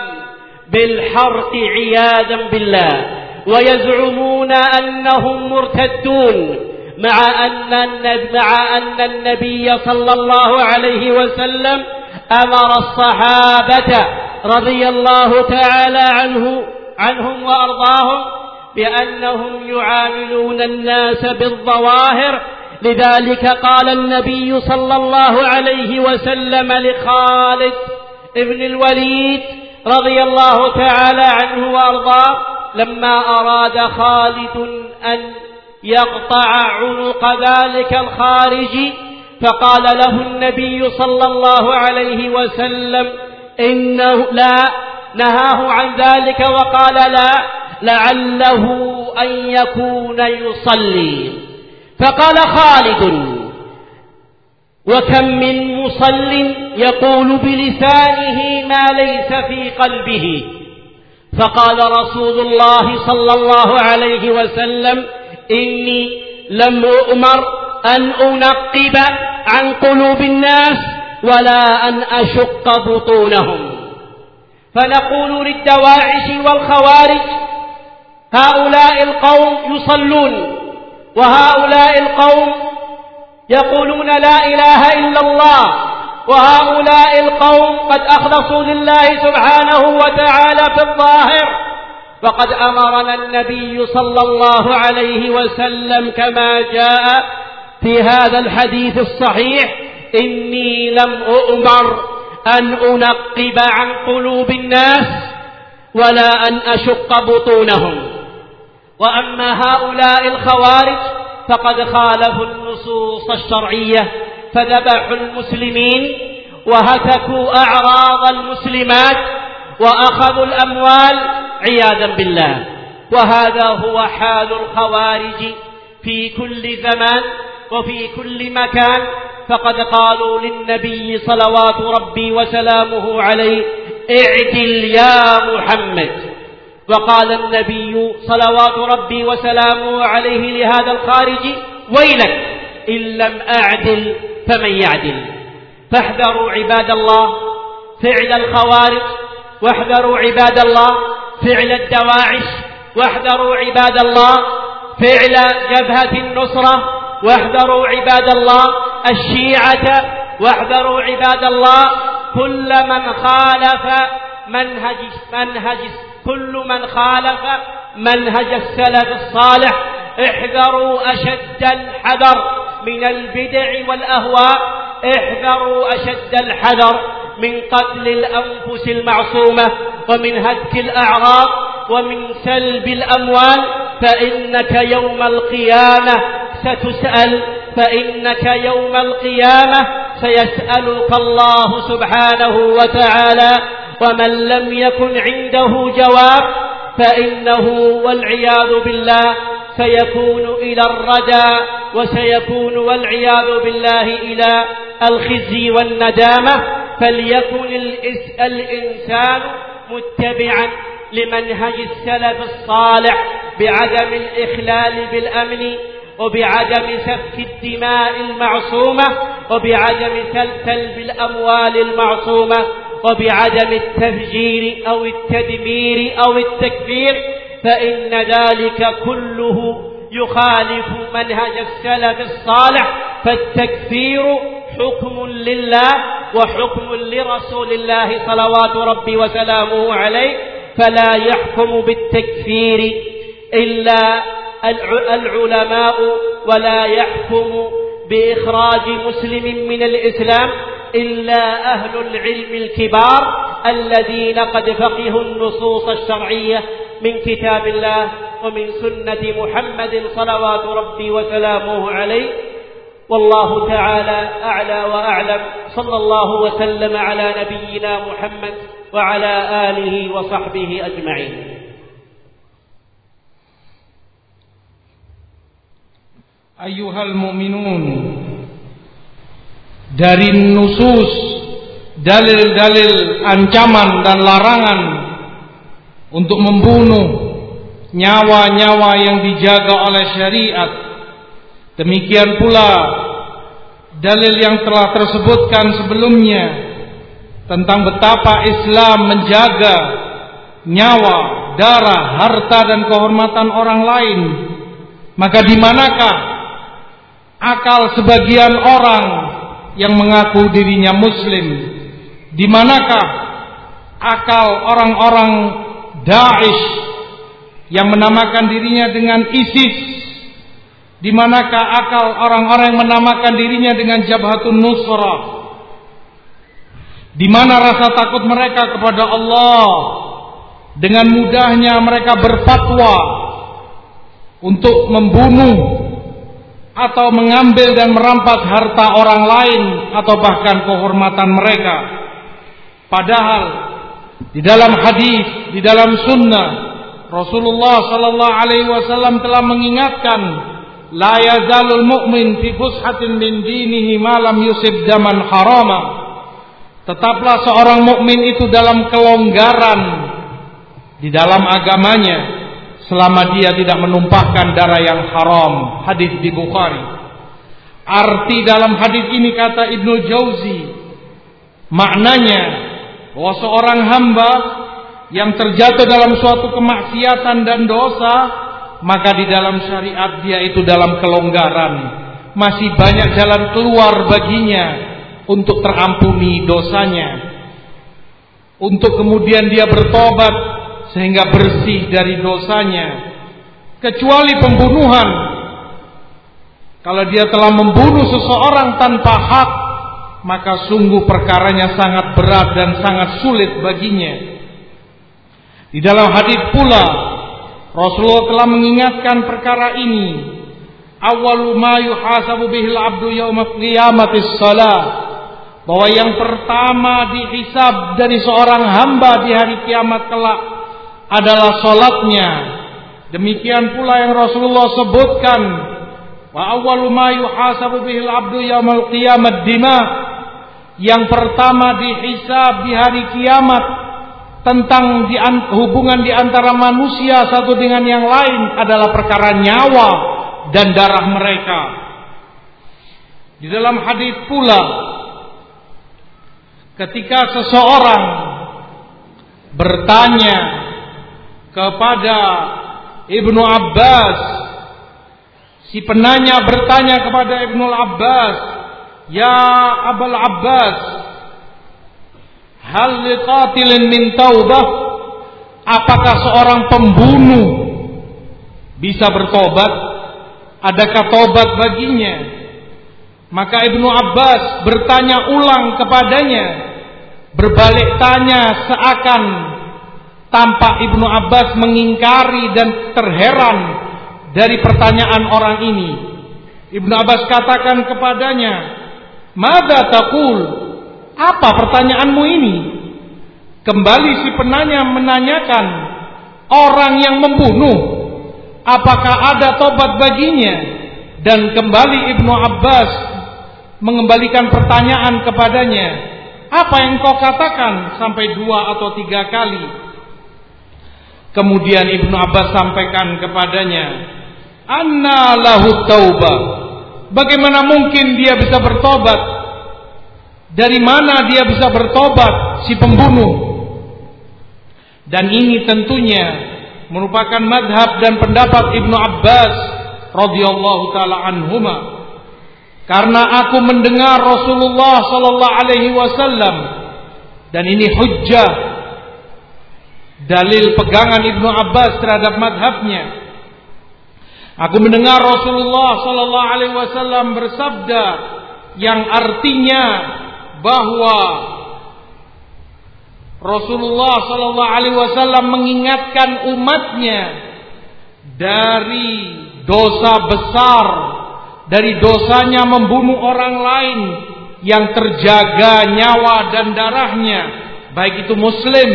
A: بالحرق عياذا بالله ويزعمون أنهم مرتدون مع أن النبي صلى الله عليه وسلم أمر الصحابة رضي الله تعالى عنه عنهم وأرضاهم بأنهم يعاملون الناس بالظواهر. لذلك قال النبي صلى الله عليه وسلم لخالد ابن الوليد رضي الله تعالى عنه وأرضاه لما أراد خالد أن يقطع عنق ذلك الخارجي فقال له النبي صلى الله عليه وسلم إنه لا نهاه عن ذلك وقال لا لعله أن يكون يصلي. فقال خالد وكم من مصل يقول بلسانه ما ليس في قلبه. فقال رسول الله صلى الله عليه وسلم إني لم أؤمر أن أنقب عن قلوب الناس ولا أن أشق بطونهم. فنقول للدواعش والخوارج هؤلاء القوم يصلون وهؤلاء القوم يقولون لا إله إلا الله وهؤلاء القوم قد أخلصوا لله سبحانه وتعالى في الظاهر. فقد أمرنا النبي صلى الله عليه وسلم كما جاء في هذا الحديث الصحيح إني لم أؤمر أن أنقب عن قلوب الناس ولا أن أشق بطونهم. وأما هؤلاء الخوارج فقد خالفوا النصوص الشرعية فذبحوا المسلمين وهتكوا أعراض المسلمات وأخذوا الأموال عياذا بالله. وهذا هو حال الخوارج في كل زمان وفي كل مكان فقد قالوا للنبي صلوات ربي وسلامه عليه اعدل يا محمد. وقال النبي صلوات ربي وسلامه عليه لهذا الخارج ويلك إن لم أعدل فمن يعدل. فاحذروا عباد الله فعل الخوارج واحذروا عباد الله فعل الدواعش واحذروا عباد الله فعل جبهة النصرة واحذروا عباد الله الشيعة واحذروا عباد الله كل من خالف منهج منهج كل من خالف منهج السلف الصالح احذروا أشد الحذر من البدع والأهواء احذروا أشد الحذر من قتل الأنفس المعصومة ومن هتك الأعراض ومن سلب الأموال فإنك يوم القيامة ستسأل فإنك يوم القيامة سيسألك الله سبحانه وتعالى ومن لم يكن عنده جواب فإنه والعياذ بالله سيكون إلى الردى وسيكون والعياذ بالله إلى الخزي والندامة. فليكن الإنسان متبعا لمنهج السلف الصالح بعدم الإخلال بالأمن وبعدم سفك الدماء المعصومة وبعدم سلب الأموال المعصومة وبعدم التفجير أو التدمير أو التكفير فإن ذلك كله يخالف منهج السلف الصالح. فالتكفير حكم لله وحكم لرسول الله صلوات ربي وسلامه عليه فلا يحكم بالتكفير إلا العلماء ولا يحكم بإخراج مسلم من الإسلام إلا أهل العلم الكبار الذين قد فقهوا النصوص الشرعية من كتاب الله ومن سنة محمد صلوات ربي وسلامه عليه. والله تعالى أعلى وأعلم. صلى الله وسلم على نبينا محمد وعلى آله وصحبه أجمعين.
B: Ayuhal mu'minun. Dari nusus Dalil-dalil ancaman dan larangan Untuk membunuh Nyawa-nyawa yang dijaga oleh syariat. Demikian pula Dalil yang telah tersebutkan sebelumnya Tentang betapa Islam menjaga Nyawa, darah, harta dan kehormatan orang lain. Maka di manakah akal sebagian orang yang mengaku dirinya muslim. Di manakah akal orang-orang Daesh yang menamakan dirinya dengan ISIS? Di manakah akal orang-orang yang menamakan dirinya dengan Jabhatun Nusrah di mana rasa takut mereka kepada Allah? Dengan mudahnya mereka berfatwa untuk membunuh atau mengambil dan merampas harta orang lain atau bahkan kehormatan mereka. Padahal di dalam hadis, di dalam sunnah Rasulullah sallallahu alaihi wasallam telah mengingatkan fi fushatin min dinihi ma lam yusib daman harama. Tetaplah seorang mukmin itu dalam kelonggaran di dalam agamanya selama dia tidak menumpahkan darah yang haram. Hadis di Bukhari. Arti dalam hadis ini kata Ibnu Jauzi maknanya bahwa seorang hamba yang terjatuh dalam suatu kemaksiatan dan dosa maka di dalam syariat dia itu dalam kelonggaran masih banyak jalan keluar baginya untuk terampuni dosanya untuk kemudian dia bertobat sehingga bersih dari dosanya. Kecuali pembunuhan. Kalau dia telah membunuh seseorang tanpa hak maka sungguh perkaranya sangat berat dan sangat sulit baginya. Di dalam hadis pula Rasulullah telah mengingatkan perkara ini. Awwalu ma yuhasabu bihil abdu bahwa yang pertama dihisab dari seorang hamba di hari kiamat kelak adalah solatnya. Demikian pula yang Rasulullah sebutkan wa awwalu ma bihil abdu yaumal qiyamah dima yang pertama dihisab di hari kiamat tentang hubungan di antara manusia satu dengan yang lain adalah perkara nyawa dan darah mereka. Di dalam hadis pula ketika seseorang bertanya kepada Ibnu Abbas. Si penanya bertanya kepada Ibnu Abbas ya Abul Abbas hal liqatilin min taubah? Apakah seorang pembunuh bisa bertobat? Adakah tobat baginya? Maka Ibnu Abbas bertanya ulang kepadanya berbalik tanya seakan Tampak Ibnu Abbas mengingkari dan terheran dari pertanyaan orang ini. Ibnu Abbas katakan kepadanya, "Mada takul? Apa pertanyaanmu ini?" Kembali si penanya menanyakan, "Orang yang membunuh, apakah ada tobat baginya?" Dan kembali Ibnu Abbas mengembalikan pertanyaan kepadanya, "Apa yang kau katakan sampai dua atau tiga kali?" Kemudian Ibnu Abbas sampaikan kepadanya, "Anna lahu taubah." Bagaimana mungkin dia bisa bertobat? Dari mana dia bisa bertobat si pembunuh? Dan ini tentunya merupakan madhab dan pendapat Ibnu Abbas radhiyallahu taala anhuma. Karena aku mendengar Rasulullah sallallahu alaihi wasallam dan ini hujjah dalil pegangan Ibnu Abbas terhadap madhabnya. Aku mendengar Rasulullah Sallallahu Alaihi Wasallam bersabda yang artinya bahwa Rasulullah Sallallahu Alaihi Wasallam mengingatkan umatnya dari dosa besar, dari dosanya membunuh orang lain yang terjaga nyawa dan darahnya, baik itu Muslim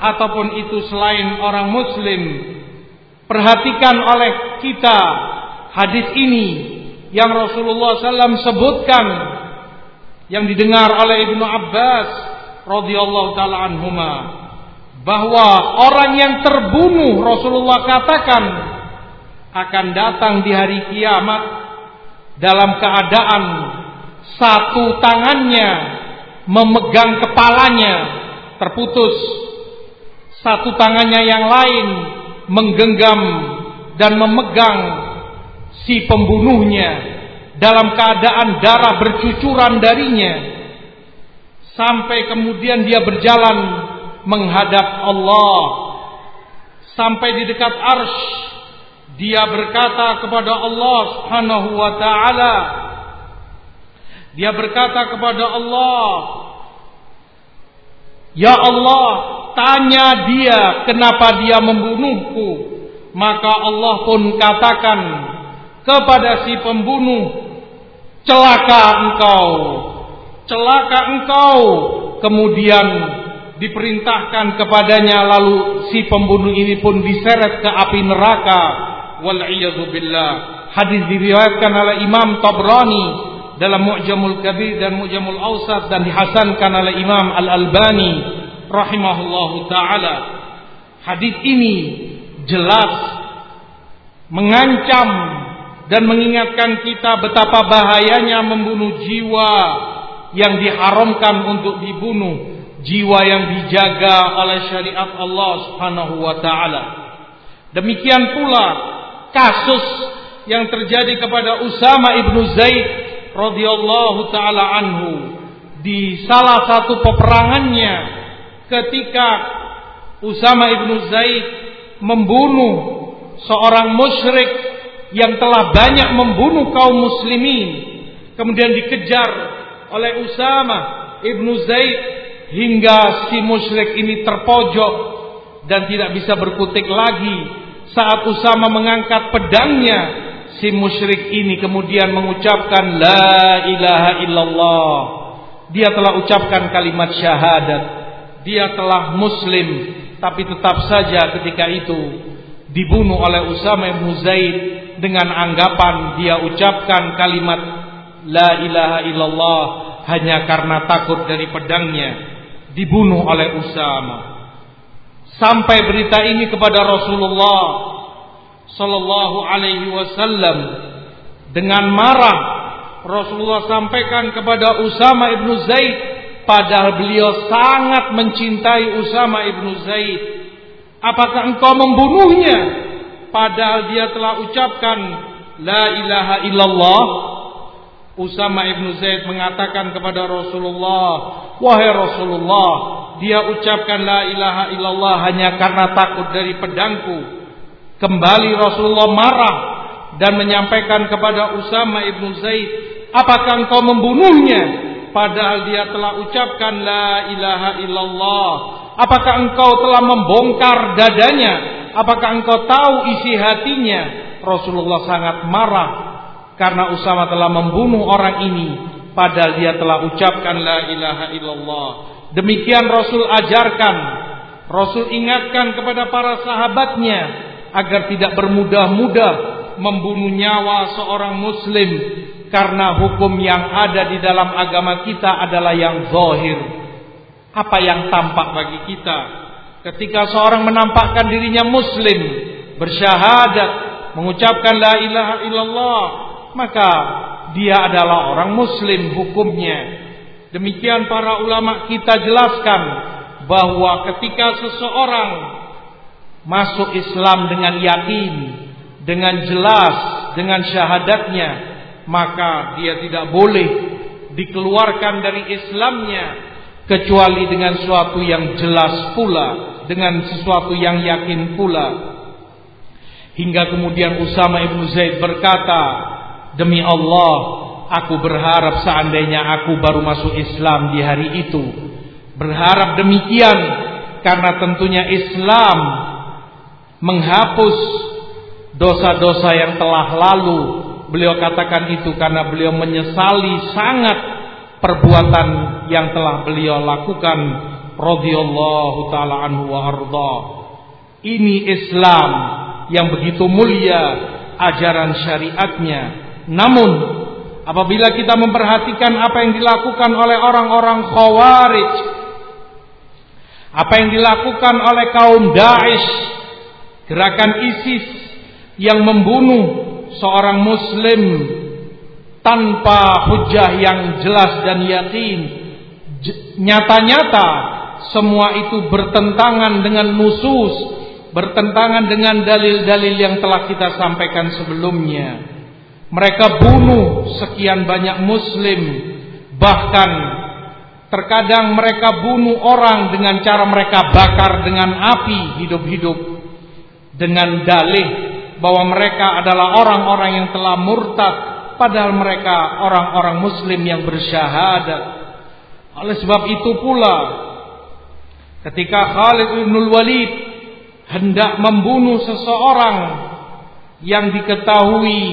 B: ataupun itu selain orang muslim perhatikan oleh kita hadis ini yang Rasulullah SAW sebutkan yang didengar oleh Ibnu Abbas radhiyallahu taala anhuma bahwa orang yang terbunuh Rasulullah katakan akan datang di hari kiamat dalam keadaan satu tangannya memegang kepalanya terputus satu tangannya yang lain menggenggam dan memegang si pembunuhnya dalam keadaan darah bercucuran darinya sampai kemudian dia berjalan menghadap Allah. Sampai di dekat arsh dia berkata kepada Allah Subhanahu wa taala dia berkata kepada Allah Ya Allah tanya dia kenapa dia membunuhku, maka Allah pun katakan kepada si pembunuh, celaka engkau, celaka engkau. Kemudian diperintahkan kepadanya lalu si pembunuh ini pun diseret ke api neraka. Wal billah. Hadis diriwayatkan oleh Imam Tabrani dalam Mu'jamul Kabir dan Mu'jamul Awsat dan dihasankan oleh Imam Al Albani rahimahullahu taala hadis ini jelas mengancam dan mengingatkan kita betapa bahayanya membunuh jiwa yang diharamkan untuk dibunuh jiwa yang dijaga oleh syariat Allah Subhanahu wa taala. Demikian pula kasus yang terjadi kepada Usama ibnu Zaid radhiyallahu taala anhu di salah satu peperangannya ketika Usama ibnu Zaid membunuh seorang musyrik yang telah banyak membunuh kaum muslimin kemudian dikejar oleh Usama ibnu Zaid hingga si musyrik ini terpojok dan tidak bisa berkutik lagi saat Usama mengangkat pedangnya si musyrik ini kemudian mengucapkan la ilaha illallah. Dia telah ucapkan kalimat syahadat. Dia telah muslim. Tapi tetap saja ketika itu dibunuh oleh Usama bin Zaid dengan anggapan dia ucapkan kalimat la ilaha illallah hanya karena takut dari pedangnya. Dibunuh oleh Usama. Sampai berita ini kepada Rasulullah sallallahu alaihi wasallam dengan marah Rasulullah sampaikan kepada Usama ibnu Zaid padahal beliau sangat mencintai Usama ibnu Zaid. Apakah engkau membunuhnya? Padahal dia telah ucapkan la ilaha illallah Usama ibnu Zaid mengatakan kepada Rasulullah, Wahai Rasulullah, dia ucapkan la ilaha illallah hanya karena takut dari pedangku. Kembali Rasulullah marah dan menyampaikan kepada Usama ibnu Zaid, apakah engkau membunuhnya? Padahal dia telah ucapkan la ilaha illallah. Apakah engkau telah membongkar dadanya? Apakah engkau tahu isi hatinya? Rasulullah sangat marah karena Usama telah membunuh orang ini padahal dia telah ucapkan la ilaha illallah. Demikian Rasul ajarkan, Rasul ingatkan kepada para sahabatnya agar tidak bermudah-mudah membunuh nyawa seorang muslim karena hukum yang ada di dalam agama kita adalah yang zahir. Apa yang tampak bagi kita ketika seorang menampakkan dirinya muslim, bersyahadat, mengucapkan la ilaha illallah, maka dia adalah orang muslim hukumnya. Demikian para ulama kita jelaskan bahwa ketika seseorang masuk Islam dengan yakin, dengan jelas, dengan syahadatnya, maka dia tidak boleh dikeluarkan dari Islamnya kecuali dengan sesuatu yang jelas pula, dengan sesuatu yang yakin pula. Hingga kemudian Usama ibnu Zaid berkata, Demi Allah, aku berharap seandainya aku baru masuk Islam di hari itu. Berharap demikian karena tentunya Islam menghapus dosa-dosa yang telah lalu. Beliau katakan itu karena beliau menyesali sangat perbuatan yang telah beliau lakukan radhiyallahu taala anhu wa arda. Ini Islam yang begitu mulia ajaran syariatnya namun apabila kita memperhatikan apa yang dilakukan oleh orang-orang Khawarij, apa yang dilakukan oleh kaum Daesh, gerakan ISIS yang membunuh seorang muslim tanpa hujah yang jelas dan yakin, nyata-nyata semua itu bertentangan dengan nusus, bertentangan dengan dalil-dalil yang telah kita sampaikan sebelumnya. Mereka bunuh sekian banyak muslim. Bahkan Terkadang mereka bunuh orang dengan cara mereka bakar dengan api hidup-hidup Dengan dalih bahwa mereka adalah orang-orang yang telah murtad Padahal mereka orang-orang muslim yang bersyahadat. Oleh sebab itu pula ketika Khalid bin Walid hendak membunuh seseorang yang diketahui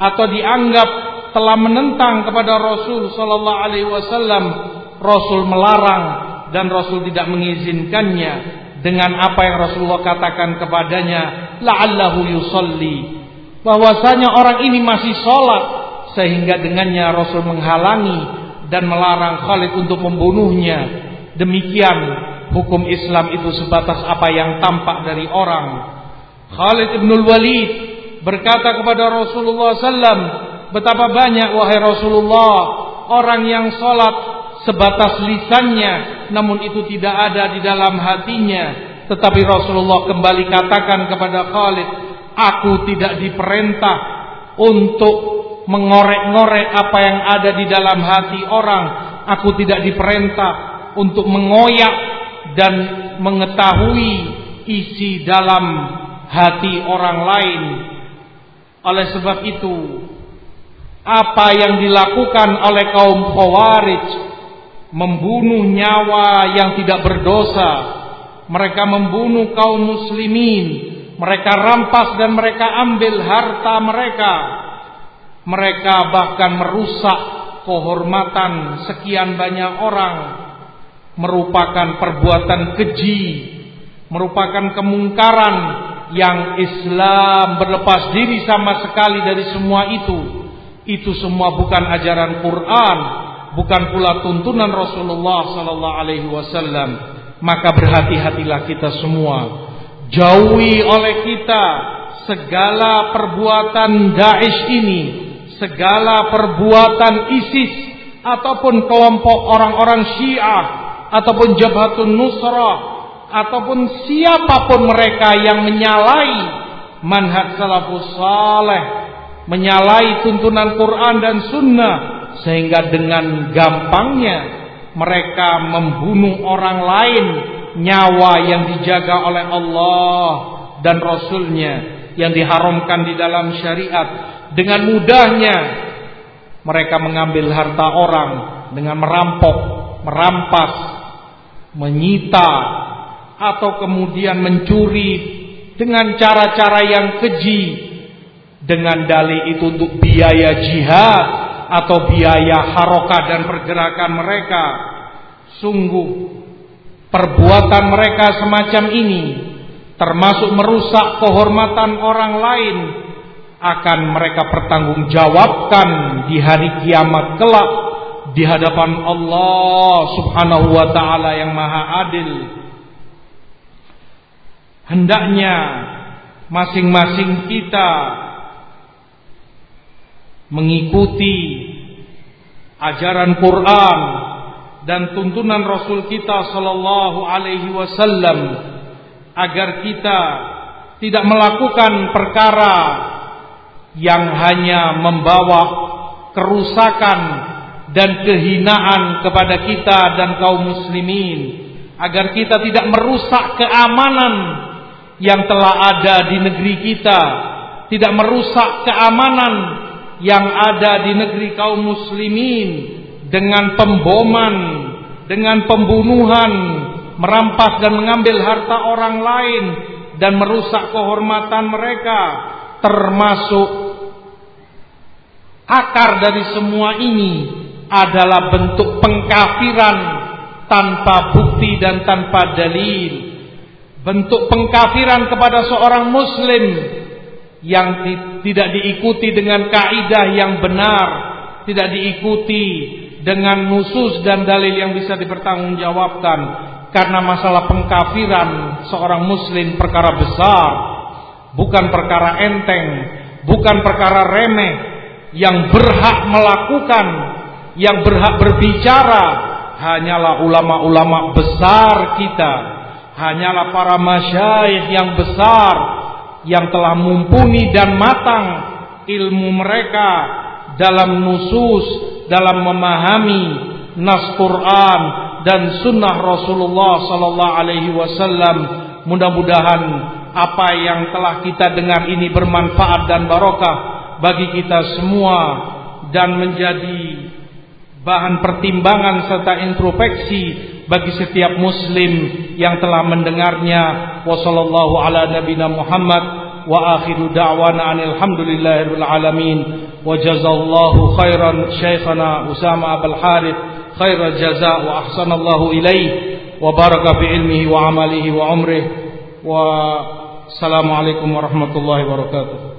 B: atau dianggap telah menentang kepada Rasul sallallahu alaihi wasallam, Rasul melarang dan Rasul tidak mengizinkannya dengan apa yang Rasulullah katakan kepadanya, la'allahu yusalli. Bahwasanya orang ini masih sholat sehingga dengannya Rasul menghalangi dan melarang Khalid untuk membunuhnya. Demikian hukum Islam itu sebatas apa yang tampak dari orang. Khalid ibn Walid berkata kepada Rasulullah SAW, betapa banyak wahai Rasulullah orang yang sholat sebatas lisannya, namun itu tidak ada di dalam hatinya. Tetapi Rasulullah kembali katakan kepada Khalid, aku tidak diperintah untuk mengorek-ngorek apa yang ada di dalam hati orang. Aku tidak diperintah untuk mengoyak dan mengetahui isi dalam hati orang lain. Oleh sebab itu, apa yang dilakukan oleh kaum Khawarij membunuh nyawa yang tidak berdosa, mereka membunuh kaum muslimin, mereka rampas dan mereka ambil harta mereka. Mereka bahkan merusak kehormatan sekian banyak orang. Merupakan perbuatan keji, merupakan kemungkaran yang Islam berlepas diri sama sekali dari semua itu. Itu semua bukan ajaran Quran, bukan pula tuntunan Rasulullah sallallahu alaihi wasallam. Maka berhati-hatilah kita semua. Jauhi oleh kita segala perbuatan Daesh ini, segala perbuatan ISIS ataupun kelompok orang-orang Syiah ataupun Jabhatun Nusrah ataupun siapa pun mereka yang menyalai manhaj salafus saleh, menyalai tuntunan Quran dan sunnah sehingga dengan gampangnya mereka membunuh orang lain nyawa yang dijaga oleh Allah dan Rasulnya yang diharamkan di dalam syariat. Dengan mudahnya mereka mengambil harta orang dengan merampok, merampas, menyita atau kemudian mencuri dengan cara-cara yang keji. Dengan dalih itu untuk biaya jihad atau biaya harokah dan pergerakan mereka sungguh perbuatan mereka semacam ini termasuk merusak kehormatan orang lain akan mereka pertanggungjawabkan di hari kiamat kelak di hadapan Allah Subhanahu wa taala yang Maha Adil. Hendaknya masing-masing kita mengikuti ajaran Quran dan tuntunan Rasul kita sallallahu alaihi wasallam agar kita tidak melakukan perkara yang hanya membawa kerusakan dan kehinaan kepada kita dan kaum muslimin agar kita tidak merusak keamanan yang telah ada di negeri kita, tidak merusak keamanan yang ada di negeri kaum muslimin dengan pemboman, dengan pembunuhan, merampas dan mengambil harta orang lain dan merusak kehormatan mereka, termasuk akar dari semua ini adalah bentuk pengkafiran tanpa bukti dan tanpa dalil. Bentuk pengkafiran kepada seorang muslim yang di, tidak diikuti dengan kaidah yang benar, tidak diikuti dengan nusus dan dalil yang bisa dipertanggungjawabkan karena masalah pengkafiran seorang muslim perkara besar, bukan perkara enteng, bukan perkara remeh yang berhak melakukan, yang berhak berbicara hanyalah ulama-ulama besar kita hanyalah para masyayikh yang besar yang telah mumpuni dan matang ilmu mereka dalam nusus dalam memahami nas Quran dan sunnah Rasulullah sallallahu alaihi wasallam. Mudah-mudahan apa yang telah kita dengar ini bermanfaat dan barokah bagi kita semua dan menjadi bahan pertimbangan serta introspeksi bagi setiap muslim yang telah mendengarnya. Wa sallallahu ala nabina Muhammad wa akhiru da'wana alhamdulillahirabbil alamin. Wa jazallahu khairan syekhana Usama Abul Harith khairal jaza wa ahsanallahu ilaih wa baraka fi ilmihi wa amalihi wa umrihi. Wa assalamu alaikum warahmatullahi wabarakatuh